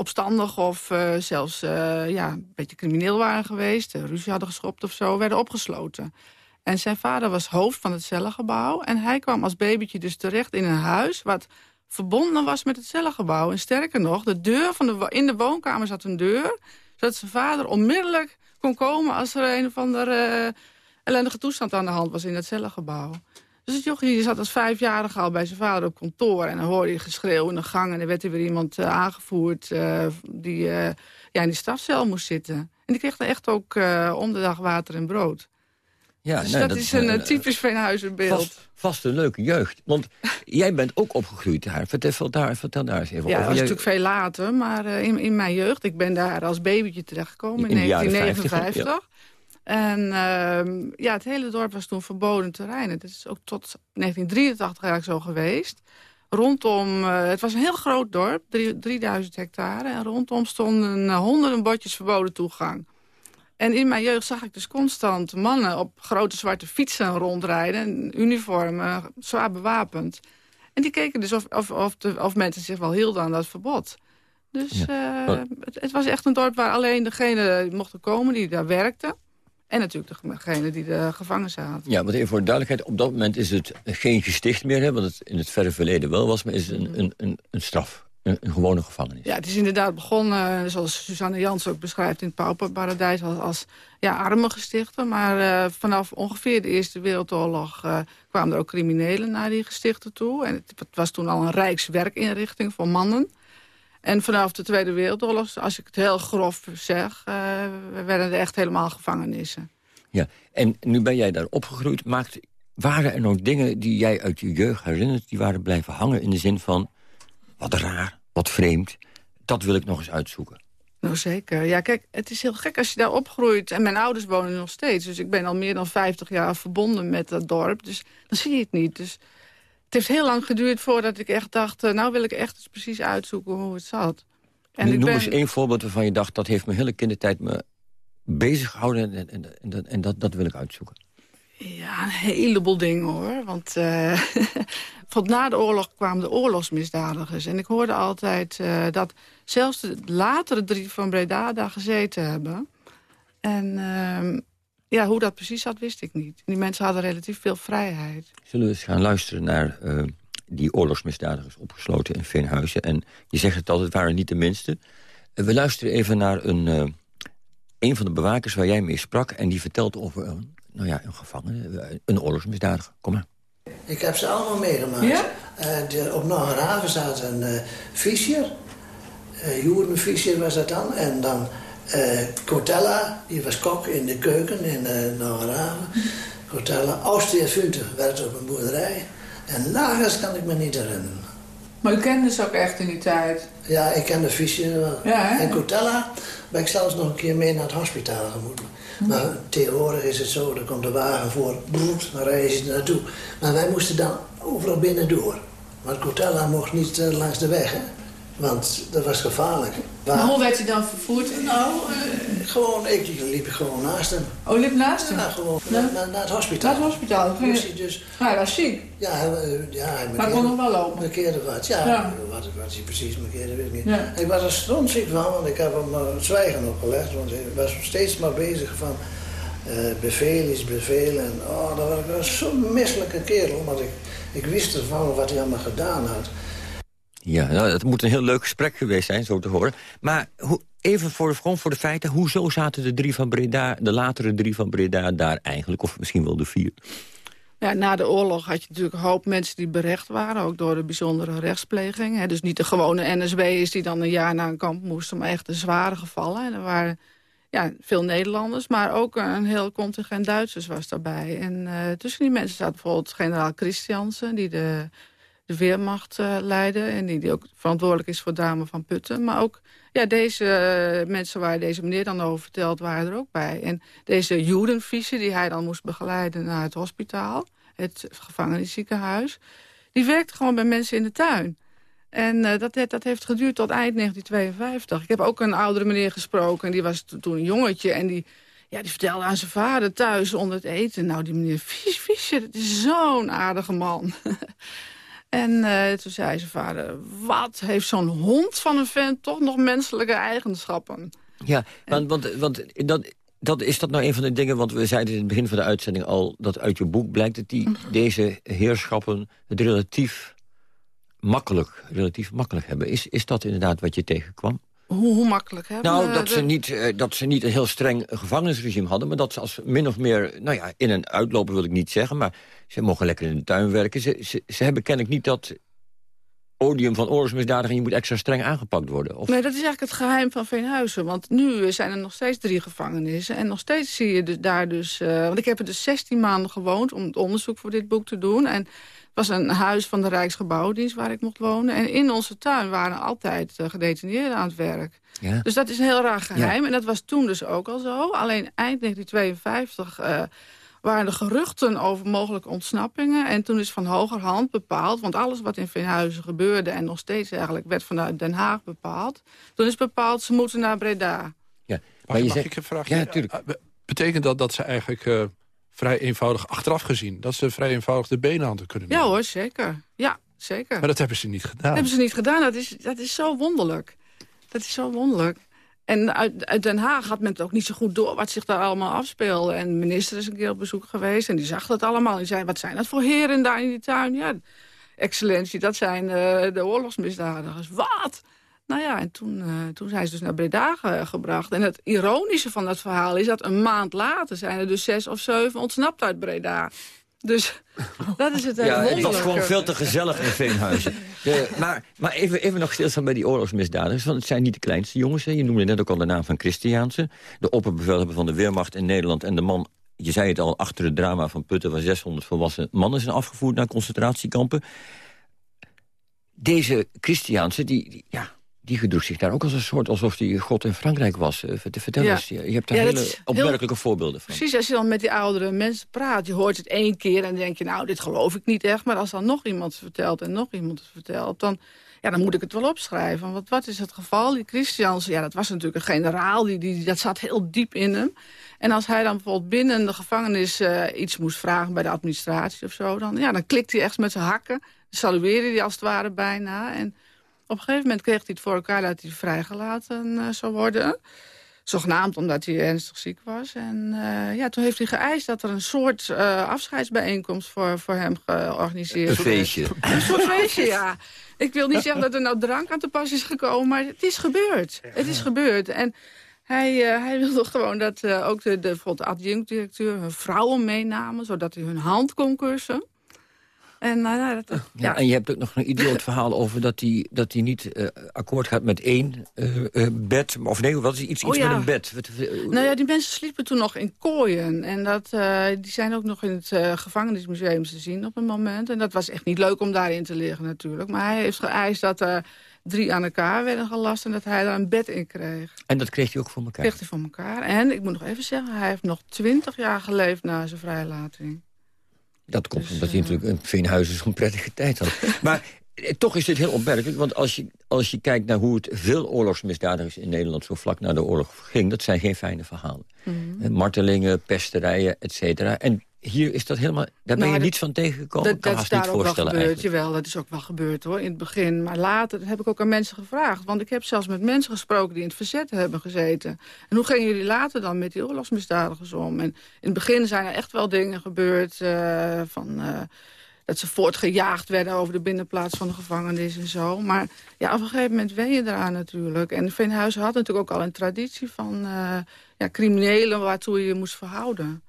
opstandig of uh, zelfs uh, ja, een beetje crimineel waren geweest... Uh, ruzie hadden geschopt of zo, werden opgesloten. En zijn vader was hoofd van het cellengebouw... en hij kwam als babytje dus terecht in een huis... wat verbonden was met het cellengebouw. En sterker nog, de deur van de, in de woonkamer zat een deur... zodat zijn vader onmiddellijk kon komen... als er een of andere ellendige toestand aan de hand was in het cellengebouw. Dus het jochie zat als vijfjarige al bij zijn vader op kantoor... en dan hoorde je geschreeuw in de gang... en er werd er weer iemand uh, aangevoerd uh, die uh, ja, in die strafcel moest zitten. En die kreeg dan echt ook om de dag water en brood. Ja, dus nee, dat, dat, is een typisch Veenhuizenbeeld. Vast, vast een leuke jeugd. Want jij bent ook opgegroeid daar. Vertel daar, vertel daar eens even ja, over. Ja, dat is natuurlijk veel later. Maar in, in mijn jeugd, ik ben daar als babytje terechtgekomen in, in 1959. En uh, ja, het hele dorp was toen verboden terrein. Het is ook tot 1983 eigenlijk zo geweest. Rondom, uh, het was een heel groot dorp, 3000 hectare. En rondom stonden uh, honderden bordjes verboden toegang. En in mijn jeugd zag ik dus constant mannen op grote zwarte fietsen rondrijden. Uniformen, zwaar bewapend. En die keken dus of, of, of, de, of mensen zich wel hielden aan dat verbod. Dus ja. uh, het, het, was echt een dorp waar alleen degenen mochten komen die daar werkten. En natuurlijk degene die de gevangen zaten. Ja, maar even voor duidelijkheid. Op dat moment is het geen gesticht meer, hè, wat het in het verre verleden wel was... maar is het een, een, een, een straf, een, een, gewone gevangenis. Ja, het is inderdaad begonnen, eh, zoals Suzanne Jans ook beschrijft... in het Pauperparadijs als, als ja, arme gestichten. Maar uh, vanaf ongeveer de Eerste Wereldoorlog... Uh, kwamen er ook criminelen naar die gestichten toe. En het, het was toen al een rijkswerkinrichting voor mannen... En vanaf de Tweede Wereldoorlog, als ik het heel grof zeg... Uh, werden er echt helemaal gevangenissen. Ja, en nu ben jij daar opgegroeid. Maakt, waren er nog dingen die jij uit je jeugd herinnert... die waren blijven hangen in de zin van... wat raar, wat vreemd, dat wil ik nog eens uitzoeken? Nou zeker. Ja, kijk, het is heel gek als je daar opgroeit. En mijn ouders wonen nog steeds. Dus ik ben al meer dan 50 jaar verbonden met dat dorp. Dus dan zie je het niet. Dus het heeft heel lang geduurd voordat ik echt dacht... Uh, nou wil ik echt eens precies uitzoeken hoe het zat. En nu, ik noem ben... eens één voorbeeld waarvan je dacht... dat heeft mijn hele kindertijd me bezig gehouden en, en, en, en dat, dat wil ik uitzoeken. Ja, een heleboel dingen hoor. Want uh, na de oorlog kwamen de oorlogsmisdadigers. En ik hoorde altijd uh, dat zelfs de latere drie van Breda daar gezeten hebben. En uh, ja, hoe dat precies zat, wist ik niet. Die mensen hadden relatief veel vrijheid. Zullen we eens gaan luisteren naar uh, die oorlogsmisdadigers opgesloten in Veenhuizen? En je zegt het altijd, het waren niet de minste. Uh, we luisteren even naar een, uh, een van de bewakers waar jij mee sprak... en die vertelt over een, nou ja, een gevangene, een oorlogsmisdadiger. Kom maar. Ik heb ze allemaal meegemaakt. Ja? De, op Noggenhaven zat een uh, Fischer. Uh, Joeren Fischer was dat dan. En dan uh, Cortella, die was kok in de keuken in uh, Nogeraven. Cortella, Austria Funte, werkte op een boerderij. En Lagers kan ik me niet herinneren. Maar u kende ze ook echt in die tijd? Ja, ik kende Fischer wel. Ja, en Cortella ben ik zelfs nog een keer mee naar het hospitaal gemoeten. Hm. Maar tegenwoordig is het zo, er komt de wagen voor, broed, dan rijden ze naartoe. Maar wij moesten dan overal binnen door. Maar Cortella mocht niet uh, langs de weg, hè. Want dat was gevaarlijk. Maar hoe werd hij dan vervoerd? Nou, uh, Gewoon, ik liep gewoon naast hem. Oh, liep naast hem? Ja, gewoon naar, naar, het hospitaal. Naar het hospitaal? Dus, dus, hij was ziek? Ja, hij, ja, hij maar hij kon nog wel lopen? Markeerde wat, ja. ja. Wat, wat hij precies markeerde, weet ik niet. Ja. Ik was er strontziek van, want ik heb hem uh, zwijgen opgelegd. Want hij was steeds maar bezig van... Uh, bevel is bevel. En oh, dat was zo'n misselijke kerel. Want ik, ik wist ervan wat hij allemaal gedaan had. Ja, nou, het moet een heel leuk gesprek geweest zijn, zo te horen. Maar hoe, even voor de, voor de feiten. Hoezo zaten de drie van Breda, de latere drie van Breda daar eigenlijk? Of misschien wel de vier? Ja, na de oorlog had je natuurlijk een hoop mensen die berecht waren. Ook door de bijzondere rechtspleging. Dus niet de gewone NSB'ers die dan een jaar naar een kamp moesten. Maar echt de zware gevallen. En er waren ja, veel Nederlanders. Maar ook een heel contingent Duitsers was daarbij. En uh, tussen die mensen zat bijvoorbeeld generaal Christiansen. Die de de Weermacht uh, leidde. En die, die ook verantwoordelijk is voor Dame van Putten. Maar ook ja, deze uh, mensen waar deze meneer dan over vertelt, waren er ook bij. En deze Judenvisie, die hij dan moest begeleiden naar het hospitaal. Het gevangenisziekenhuis. Die werkte gewoon bij mensen in de tuin. En uh, dat, dat heeft geduurd tot eind 1952. Ik heb ook een oudere meneer gesproken. En die was toen een jongetje. En die, ja, die vertelde aan zijn vader thuis onder het eten. Nou, die meneer Fischer, dat is zo'n aardige man. En uh, toen zei zijn vader, wat heeft zo'n hond van een vent toch nog menselijke eigenschappen? Ja, want, want, want dat, dat, is dat nou een van de dingen, want we zeiden in het begin van de uitzending al... dat uit je boek blijkt dat die, mhm. deze heerschappen het relatief makkelijk, relatief makkelijk hebben. Is, is dat inderdaad wat je tegenkwam? Hoe, hoe makkelijk, hè? Nou, dat, ze niet, uh, dat ze niet een heel streng gevangenisregime hadden... maar dat ze als min of meer, nou ja, in en uitlopen wil ik niet zeggen... maar ze mogen lekker in de tuin werken. Ze, ze, ze hebben kennelijk niet dat odium van oorlogsmisdadiging... je moet extra streng aangepakt worden. Of... Nee, dat is eigenlijk het geheim van Veenhuizen. Want nu zijn er nog steeds drie gevangenissen. En nog steeds zie je dus daar dus... Uh, want ik heb er dus 16 maanden gewoond om het onderzoek voor dit boek te doen. En was een huis van de Rijksgebouwdienst waar ik mocht wonen. En in onze tuin waren altijd uh, gedetineerden aan het werk. Ja. Dus dat is een heel raar geheim. En dat was toen dus ook al zo. Alleen eind 1952 uh, waren er geruchten over mogelijke ontsnappingen. En toen is van hogerhand bepaald... want alles wat in Veenhuizen gebeurde... en nog steeds eigenlijk werd vanuit Den Haag bepaald... toen is bepaald, ze moeten naar Breda. Ja, maar je mag zegt... ik een vraag? Ja, natuurlijk. Eh, betekent dat dat ze eigenlijk uh, vrij eenvoudig achteraf gezien... dat ze vrij eenvoudig de benen hadden kunnen nemen? Ja hoor, zeker. Ja, zeker. Maar dat hebben ze niet gedaan. Dat hebben ze niet gedaan. Dat is, dat is zo wonderlijk. Dat is zo wonderlijk. En uit, uit, Den Haag had men het ook niet zo goed door wat zich daar allemaal afspeelde. En de minister is een keer op bezoek geweest en die zag dat allemaal. En zei, wat zijn dat voor heren daar in die tuin? Ja, excellentie, dat zijn uh, de oorlogsmisdadigers. Wat? Nou ja, en toen, uh, toen zijn ze dus naar Breda gebracht. En het ironische van dat verhaal is dat een maand later... zijn er dus zes of zeven ontsnapt uit Breda. Dus dat is het Ja, het was gewoon veel te gezellig in Veenhuizen. maar maar even, even nog stilstaan bij die oorlogsmisdadigers. Want het zijn niet de kleinste jongens. Hè. Je noemde net ook al de naam van Christiaanse. De opperbevelhebber van de Weermacht in Nederland. En de man, je zei het al, achter het drama van Putten... waar 600 volwassen mannen zijn afgevoerd naar concentratiekampen. Deze Christiaanse, die, die ja, die gedroeg zich daar ook als een soort alsof hij God in Frankrijk was. Uh, vertel ja. eens, je, hebt daar hele opmerkelijke voorbeelden van. Precies, als je dan met die oudere mensen praat, je hoort het één keer en dan denk je, nou, dit geloof ik niet echt. Maar als dan nog iemand het vertelt en nog iemand het vertelt, dan, ja, dan moet ik het wel opschrijven. Want wat is het geval? Die Christians, ja, dat was natuurlijk een generaal, die, die, dat zat heel diep in hem. En als hij dan bijvoorbeeld binnen de gevangenis uh, iets moest vragen bij de administratie of zo, dan, ja, dan klikt hij echt met zijn hakken. Salueerde hij als het ware bijna. En op een gegeven moment kreeg hij het voor elkaar dat hij vrijgelaten uh, zou worden. Zogenaamd omdat hij ernstig ziek was. En uh, ja, toen heeft hij geëist dat er een soort uh, afscheidsbijeenkomst voor, voor hem georganiseerd werd. Een feestje. Een soort feestje, ja. Ik wil niet zeggen dat er nou drank aan te pas is gekomen, maar het is gebeurd. Het is gebeurd. En hij, uh, hij wilde gewoon dat uh, ook de, de, bijvoorbeeld de adjunct-directeur hun vrouwen meenamen, zodat hij hun hand kon kussen. En, nou, dat, ja. ja. en je hebt ook nog een idioot verhaal over dat hij dat niet uh, akkoord gaat met één uh, bed. Of nee, wat is iets, iets oh, met een bed? Nou ja, die mensen sliepen toen nog in kooien. En dat, die zijn ook nog in het gevangenismuseum te zien op een moment. En dat was echt niet leuk om daarin te liggen natuurlijk. Maar hij heeft geëist dat er drie aan elkaar werden gelast... en dat hij daar een bed in kreeg. En dat kreeg hij ook voor elkaar? Kreeg hij voor elkaar. En ik moet nog even zeggen, hij heeft nog twintig jaar geleefd na zijn vrijlating. Dat komt dus, omdat hij natuurlijk een Veenhuizen zo'n prettige tijd had. maar eh, toch is dit heel opmerkelijk, want als je, als je kijkt naar hoe het veel oorlogsmisdadigers in Nederland zo vlak na de oorlog ging, dat zijn geen fijne verhalen. Mhm. Martelingen, pesterijen, et cetera. En hier is dat helemaal, daar ben je nou, niets van tegengekomen. Dat, dat is daar ook wel gebeurd, jawel, dat is ook wel gebeurd hoor, in het begin. Maar later heb ik ook aan mensen gevraagd. Want ik heb zelfs met mensen gesproken die in het verzet hebben gezeten. En hoe gingen jullie later dan met die oorlogsmisdadigers om? En in het begin zijn er echt wel dingen gebeurd uh, van... Uh, dat ze voortgejaagd werden over de binnenplaats van de gevangenis en zo. Maar ja, op een gegeven moment wen je eraan natuurlijk. En Veenhuizen had natuurlijk ook al een traditie van uh, ja, criminelen waartoe je je moest verhouden.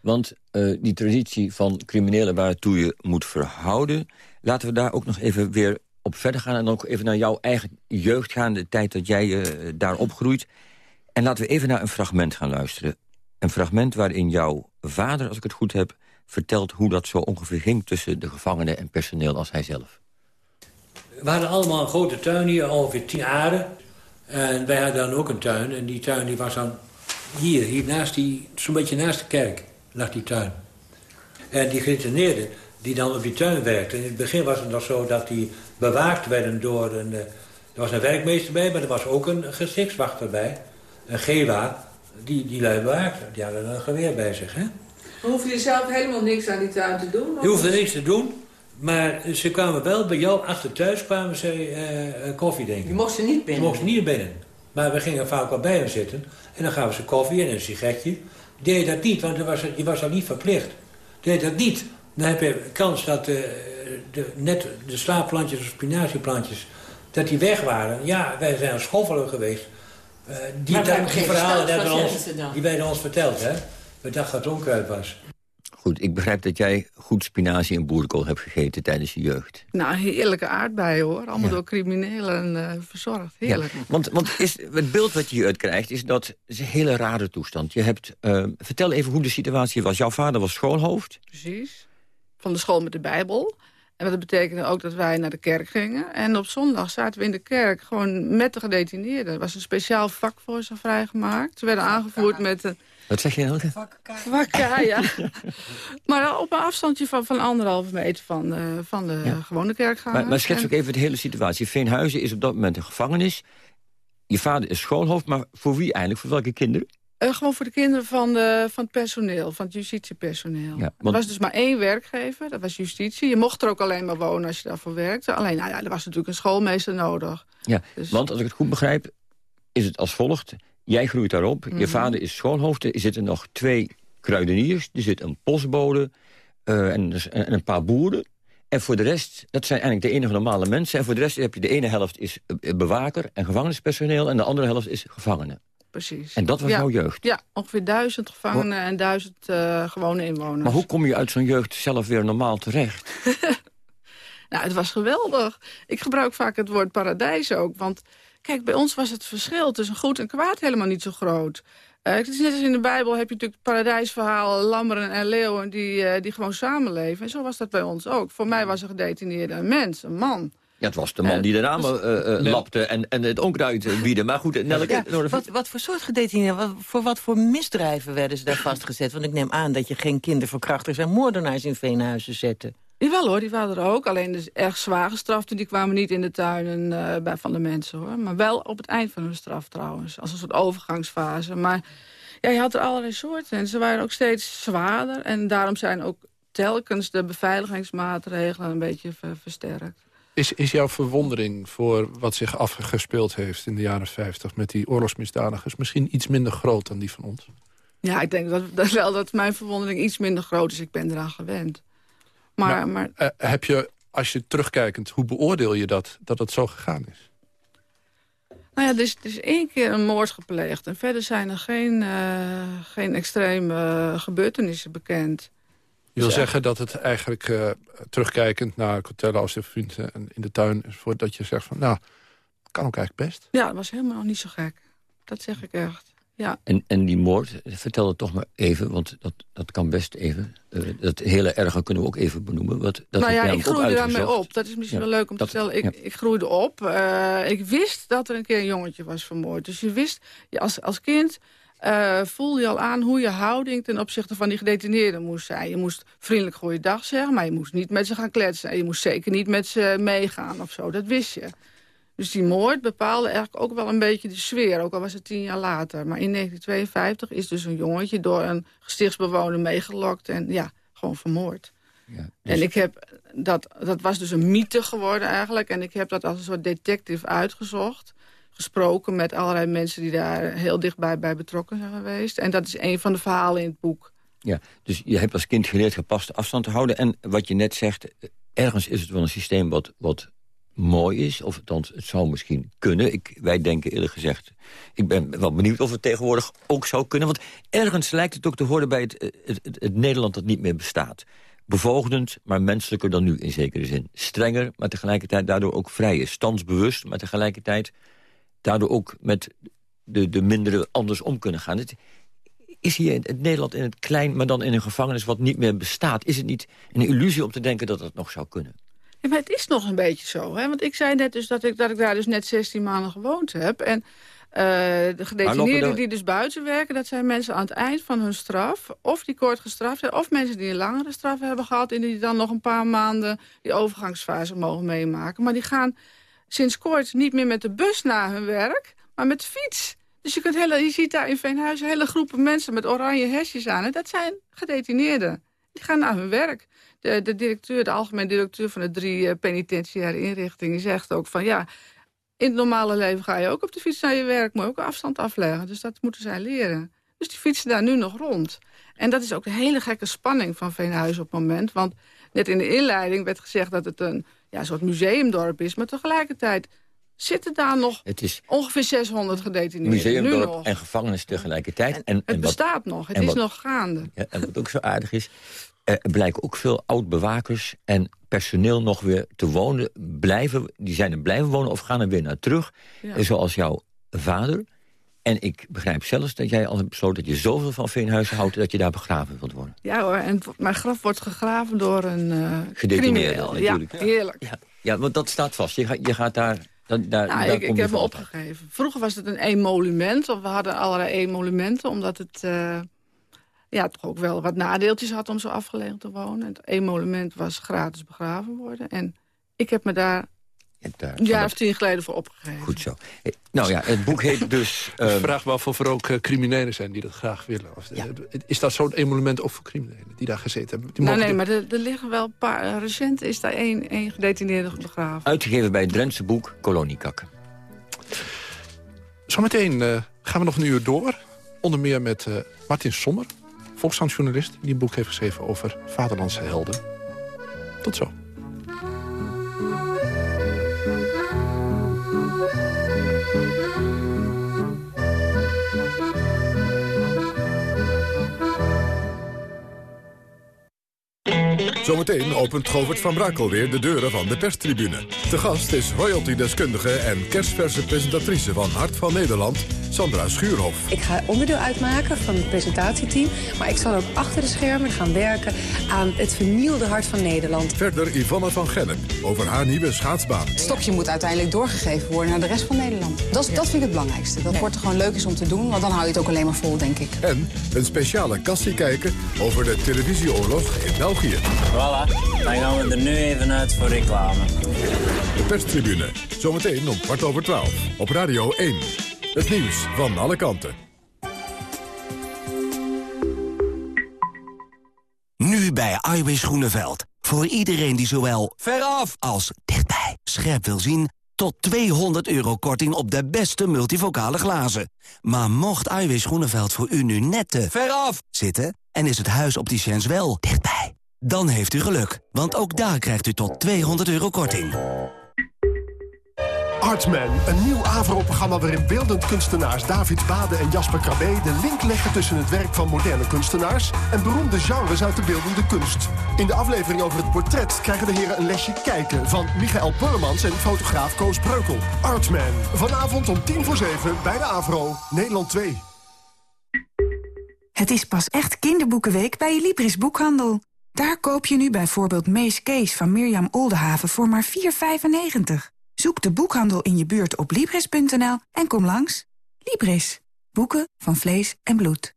Want uh, die traditie van criminelen waartoe je moet verhouden... laten we daar ook nog even weer op verder gaan... en ook even naar jouw eigen jeugd gaan, de tijd dat jij uh, daar opgroeit. En laten we even naar een fragment gaan luisteren. Een fragment waarin jouw vader, als ik het goed heb... vertelt hoe dat zo ongeveer ging tussen de gevangenen en personeel als hij zelf. We hadden allemaal een grote tuin hier, ongeveer tien aren. En wij hadden dan ook een tuin. En die tuin die was dan hier, hier naast die, zo'n beetje naast de kerk lag die tuin. En die gedetineerden die dan op die tuin werkten... in het begin was het nog zo dat die bewaakt werden door een... Eh, er was een werkmeester bij, maar er was ook een gezichtswachter bij. Een gewa, die, die lui bewaakte. Die hadden een geweer bij zich, hè? Hoef je zelf helemaal niks aan die tuin te doen? Je hoefde niks te doen, maar ze kwamen wel bij jou achter thuis kwamen ze uh, koffie drinken. Je mocht ze niet binnen? Je mocht ze niet binnen. Maar we gingen vaak wel bij hem zitten. En dan gaven ze koffie en een sigaretje. Deed je dat niet, want was, je was al niet verplicht. Deed je dat niet, dan heb je kans dat de, de, net de slaapplantjes of spinazieplantjes... dat die weg waren. Ja, wij zijn schoffelen geweest. Uh, die, die verhalen die werden ons verteld, hè. We dachten dat het onkruid was. Goed, ik begrijp dat jij goed spinazie en boerenkool hebt gegeten tijdens je jeugd. Nou, heerlijke aardbeien hoor. Allemaal door criminelen uh, verzorgd. Heerlijk. Ja, want want is, het beeld wat je hieruit krijgt is dat is een hele rare toestand. Je hebt, uh, vertel even hoe de situatie was. Jouw vader was schoolhoofd. Precies. Van de school met de Bijbel. En dat betekende ook dat wij naar de kerk gingen. En op zondag zaten we in de kerk gewoon met de gedetineerden. Er was een speciaal vak voor ze vrijgemaakt. Ze werden aangevoerd met... Een, wat zeg je nou? Vakka, ja. maar op een afstandje van, van anderhalve meter van, uh, van de gewone kerk gaan. Maar, maar schets ook even de hele situatie. Veenhuizen is op dat moment een gevangenis. Je vader is schoolhoofd, maar voor wie eigenlijk? Voor welke kinderen? Uh, gewoon voor de kinderen van, de, van het personeel, van het justitiepersoneel. Ja, Er was dus maar één werkgever, dat was justitie. Je mocht er ook alleen maar wonen als je daarvoor werkte. Alleen, nou ja, er was natuurlijk een schoolmeester nodig. Ja, dus... want als ik het goed begrijp, is het als volgt. Jij groeit daarop, je mhm. vader is schoolhoofd. Er zitten nog twee kruideniers, er zit een postbode uh, en, en, een paar boeren. En voor de rest, dat zijn eigenlijk de enige normale mensen. En voor de rest heb je de ene helft is eh, bewaker en gevangenispersoneel... en de andere helft is gevangenen. Precies. En dat was jouw jeugd? Ja, ongeveer duizend gevangenen en duizend uh, gewone inwoners. Maar hoe kom je uit zo'n jeugd zelf weer normaal terecht? nou, het was geweldig. Ik gebruik vaak het woord paradijs ook, want Kijk, bij ons was het verschil tussen goed en kwaad helemaal niet zo groot. Uh, het is net als in de Bijbel heb je natuurlijk het paradijsverhaal... lammeren en leeuwen die, uh, die gewoon samenleven. En zo was dat bij ons ook. Voor mij was een gedetineerde een mens, een man. Ja, het was de man die de ramen uh, lapte en, en het onkruid bieden. Maar goed, Nelke... Ja, wat, wat voor soort gedetineerden, voor wat voor misdrijven werden ze daar vastgezet? Want ik neem aan dat je geen kinderverkrachters en moordenaars in veenhuizen zette. Jawel hoor, die waren er ook. Alleen dus erg zwaar gestraft. die kwamen niet in de tuinen uh, bij van de mensen hoor. Maar wel op het eind van hun straf trouwens. Als een soort overgangsfase. Maar ja, je had er allerlei soorten. En ze waren ook steeds zwaarder. En daarom zijn ook telkens de beveiligingsmaatregelen een beetje versterkt. Is, is jouw verwondering voor wat zich afgespeeld heeft in de jaren 50... met die oorlogsmisdadigers misschien iets minder groot dan die van ons? Ja, ik denk dat, dat wel dat mijn verwondering iets minder groot is. Ik ben eraan gewend. Maar, maar, eh, heb je, als je terugkijkend, hoe beoordeel je dat, dat het zo gegaan is? Nou ja, er is, er is één keer een moord gepleegd. En verder zijn er geen, uh, geen extreme gebeurtenissen bekend. Je wil dus, zeggen dat het eigenlijk uh, terugkijkend naar Cotella als de vrienden en in de tuin... voordat je zegt van, nou, kan ook eigenlijk best. Ja, dat was helemaal niet zo gek. Dat zeg ik echt. Ja. En, en die moord, vertel het toch maar even, want dat, dat kan best even. Uh, dat hele erge kunnen we ook even benoemen. Wat, dat nou ja, ik groeide daarmee op. Dat is misschien wel leuk om te vertellen. Ik, ik groeide op. Uh, ik wist dat er een keer een jongetje was vermoord. Dus je wist, je als, als kind uh, voel je al aan hoe je houding ten opzichte van die gedetineerden moest zijn. Je moest vriendelijk goeiedag zeggen, maar je moest niet met ze gaan kletsen. En je moest zeker niet met ze meegaan of zo, dat wist je. Dus die moord bepaalde eigenlijk ook wel een beetje de sfeer, ook al was het tien jaar later. Maar in 1952 is dus een jongetje door een gestichtsbewoner meegelokt en ja, gewoon vermoord. Ja, dus... En ik heb, dat, dat was dus een mythe geworden eigenlijk. En ik heb dat als een soort detective uitgezocht gesproken met allerlei mensen die daar heel dichtbij bij betrokken zijn geweest. En dat is een van de verhalen in het boek. Ja, dus je hebt als kind geleerd gepaste afstand te houden. En wat je net zegt, ergens is het wel een systeem wat, wat mooi is. Of althans, het zou misschien kunnen. Ik, wij denken eerlijk gezegd... Ik ben wel benieuwd of het tegenwoordig ook zou kunnen. Want ergens lijkt het ook te horen bij het, het, het, het Nederland dat niet meer bestaat. Bevoogdend, maar menselijker dan nu in zekere zin. Strenger, maar tegelijkertijd daardoor ook vrij Standsbewust, maar tegelijkertijd daardoor ook met de, de mindere anders om kunnen gaan. Het, is hier het Nederland in het klein, maar dan in een gevangenis wat niet meer bestaat... is het niet een illusie om te denken dat het nog zou kunnen? Ja, maar het is nog een beetje zo. Hè? Want ik zei net dus dat ik, dat ik daar dus net 16 maanden gewoond heb. En uh, de gedetineerden die dus buiten werken... dat zijn mensen aan het eind van hun straf... of die kort gestraft zijn... of mensen die een langere straf hebben gehad... en die dan nog een paar maanden die overgangsfase mogen meemaken. Maar die gaan sinds kort niet meer met de bus naar hun werk, maar met de fiets. Dus je, kunt hele, je ziet daar in Veenhuizen hele groepen mensen met oranje hesjes aan. En dat zijn gedetineerden. Die gaan naar hun werk. De, de directeur, de algemeen directeur van de drie uh, penitentiaire inrichtingen... zegt ook van ja, in het normale leven ga je ook op de fiets naar je werk... je ook afstand afleggen. Dus dat moeten zij leren. Dus die fietsen daar nu nog rond. En dat is ook de hele gekke spanning van Veenhuizen op het moment. Want net in de inleiding werd gezegd dat het een ja, soort museumdorp is. Maar tegelijkertijd zitten daar nog het is ongeveer 600 gedetineerden. Museumdorp en gevangenis tegelijkertijd. En, en, het bestaat nog, het is nog gaande. Ja, en wat ook zo aardig is, er blijken ook veel oud-bewakers en personeel nog weer te wonen. Blijven, die zijn er blijven wonen of gaan er weer naar terug. Zoals jouw vader. En ik begrijp zelfs dat jij al hebt besloten dat je zoveel van Veenhuizen houdt... dat je daar begraven wilt worden. Ja hoor, en mijn graf wordt gegraven door een uh, natuurlijk. Ja, heerlijk. Ja, ja, want dat staat vast. Je, gaat, je gaat daar... daar, nou, daar ik, ik heb me opgegeven. Vroeger was het een emolument, of we hadden allerlei emolumenten... omdat het uh, ja, toch ook wel wat nadeeltjes had om zo afgelegen te wonen. Het emolument was gratis begraven worden. En ik heb me daar een jaar of tien geleden voor opgegeven. Goed zo. Eh, nou ja, het boek heet dus... Um... Ik vraag me af of er ook uh, criminelen zijn die dat graag willen. Of, ja. Is dat zo'n emolument ook voor criminelen die daar gezeten hebben? Die nou, nee, maar er, er, liggen wel een paar... Uh, recent is daar één, één gedetineerde begraven. Uitgegeven bij het Drentse boek Koloniekakken. Zometeen uh, gaan we nog een uur door. Onder meer met Martin Sommer, volkshandjournalist... die een boek heeft geschreven over vaderlandse helden. Tot zo. Zometeen opent Govert van Brakel weer de deuren van de perstribune. Te gast is royalty-deskundige en kerstverse presentatrice van Hart van Nederland, Sandra Schuurhof. Ik ga onderdeel uitmaken van het presentatieteam, maar ik zal ook achter de schermen gaan werken aan het vernielde Hart van Nederland. Verder Yvonne van Gennep over haar nieuwe schaatsbaan. Het stokje moet uiteindelijk doorgegeven worden naar de rest van Nederland. Dat, dat vind ik het belangrijkste. Dat wordt er gewoon leuk is om te doen, want dan hou je het ook alleen maar vol, denk ik. En een speciale kassie kijken over de televisieoorlog in België. Voilà, dan gaan we er nu even uit voor reclame. De perstribune, zometeen om kwart over twaalf, op Radio 1. Het nieuws van alle kanten. Nu bij Iwis Groeneveld. Voor iedereen die zowel veraf als dichtbij scherp wil zien... tot 200 euro korting op de beste multivocale glazen. Maar mocht Iwis Groeneveld voor u nu net te veraf zitten... en is het huis op die wel dichtbij... Dan heeft u geluk, want ook daar krijgt u tot 200 euro korting. Artman, een nieuw AVRO-programma waarin beeldend kunstenaars David Bade en Jasper Krabbe de link leggen tussen het werk van moderne kunstenaars en beroemde genres uit de beeldende kunst. In de aflevering over het portret krijgen de heren een lesje kijken van Michael Purmans en fotograaf Koos Breukel. Artman, vanavond om tien voor zeven bij de AVRO, Nederland 2. Het is pas echt kinderboekenweek bij je Libris Boekhandel. Daar koop je nu bijvoorbeeld Mees Kees van Mirjam Oldenhaven voor maar 4,95. Zoek de boekhandel in je buurt op Libris.nl en kom langs. Libris. Boeken van vlees en bloed.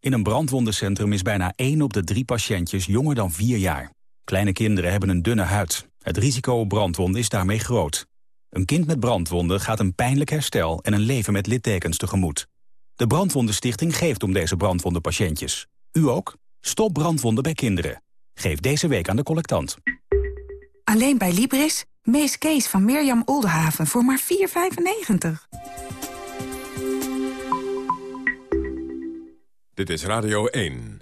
In een brandwondencentrum is bijna 1 op de 3 patiëntjes jonger dan 4 jaar. Kleine kinderen hebben een dunne huid. Het risico op brandwonden is daarmee groot. Een kind met brandwonden gaat een pijnlijk herstel en een leven met littekens tegemoet. De Brandwondenstichting geeft om deze brandwondenpatiëntjes. U ook? Stop brandwonden bij kinderen. Geef deze week aan de collectant. Alleen bij Libris, Mees Kees van Mirjam Oldenhaven voor maar 4,95. Dit is Radio 1.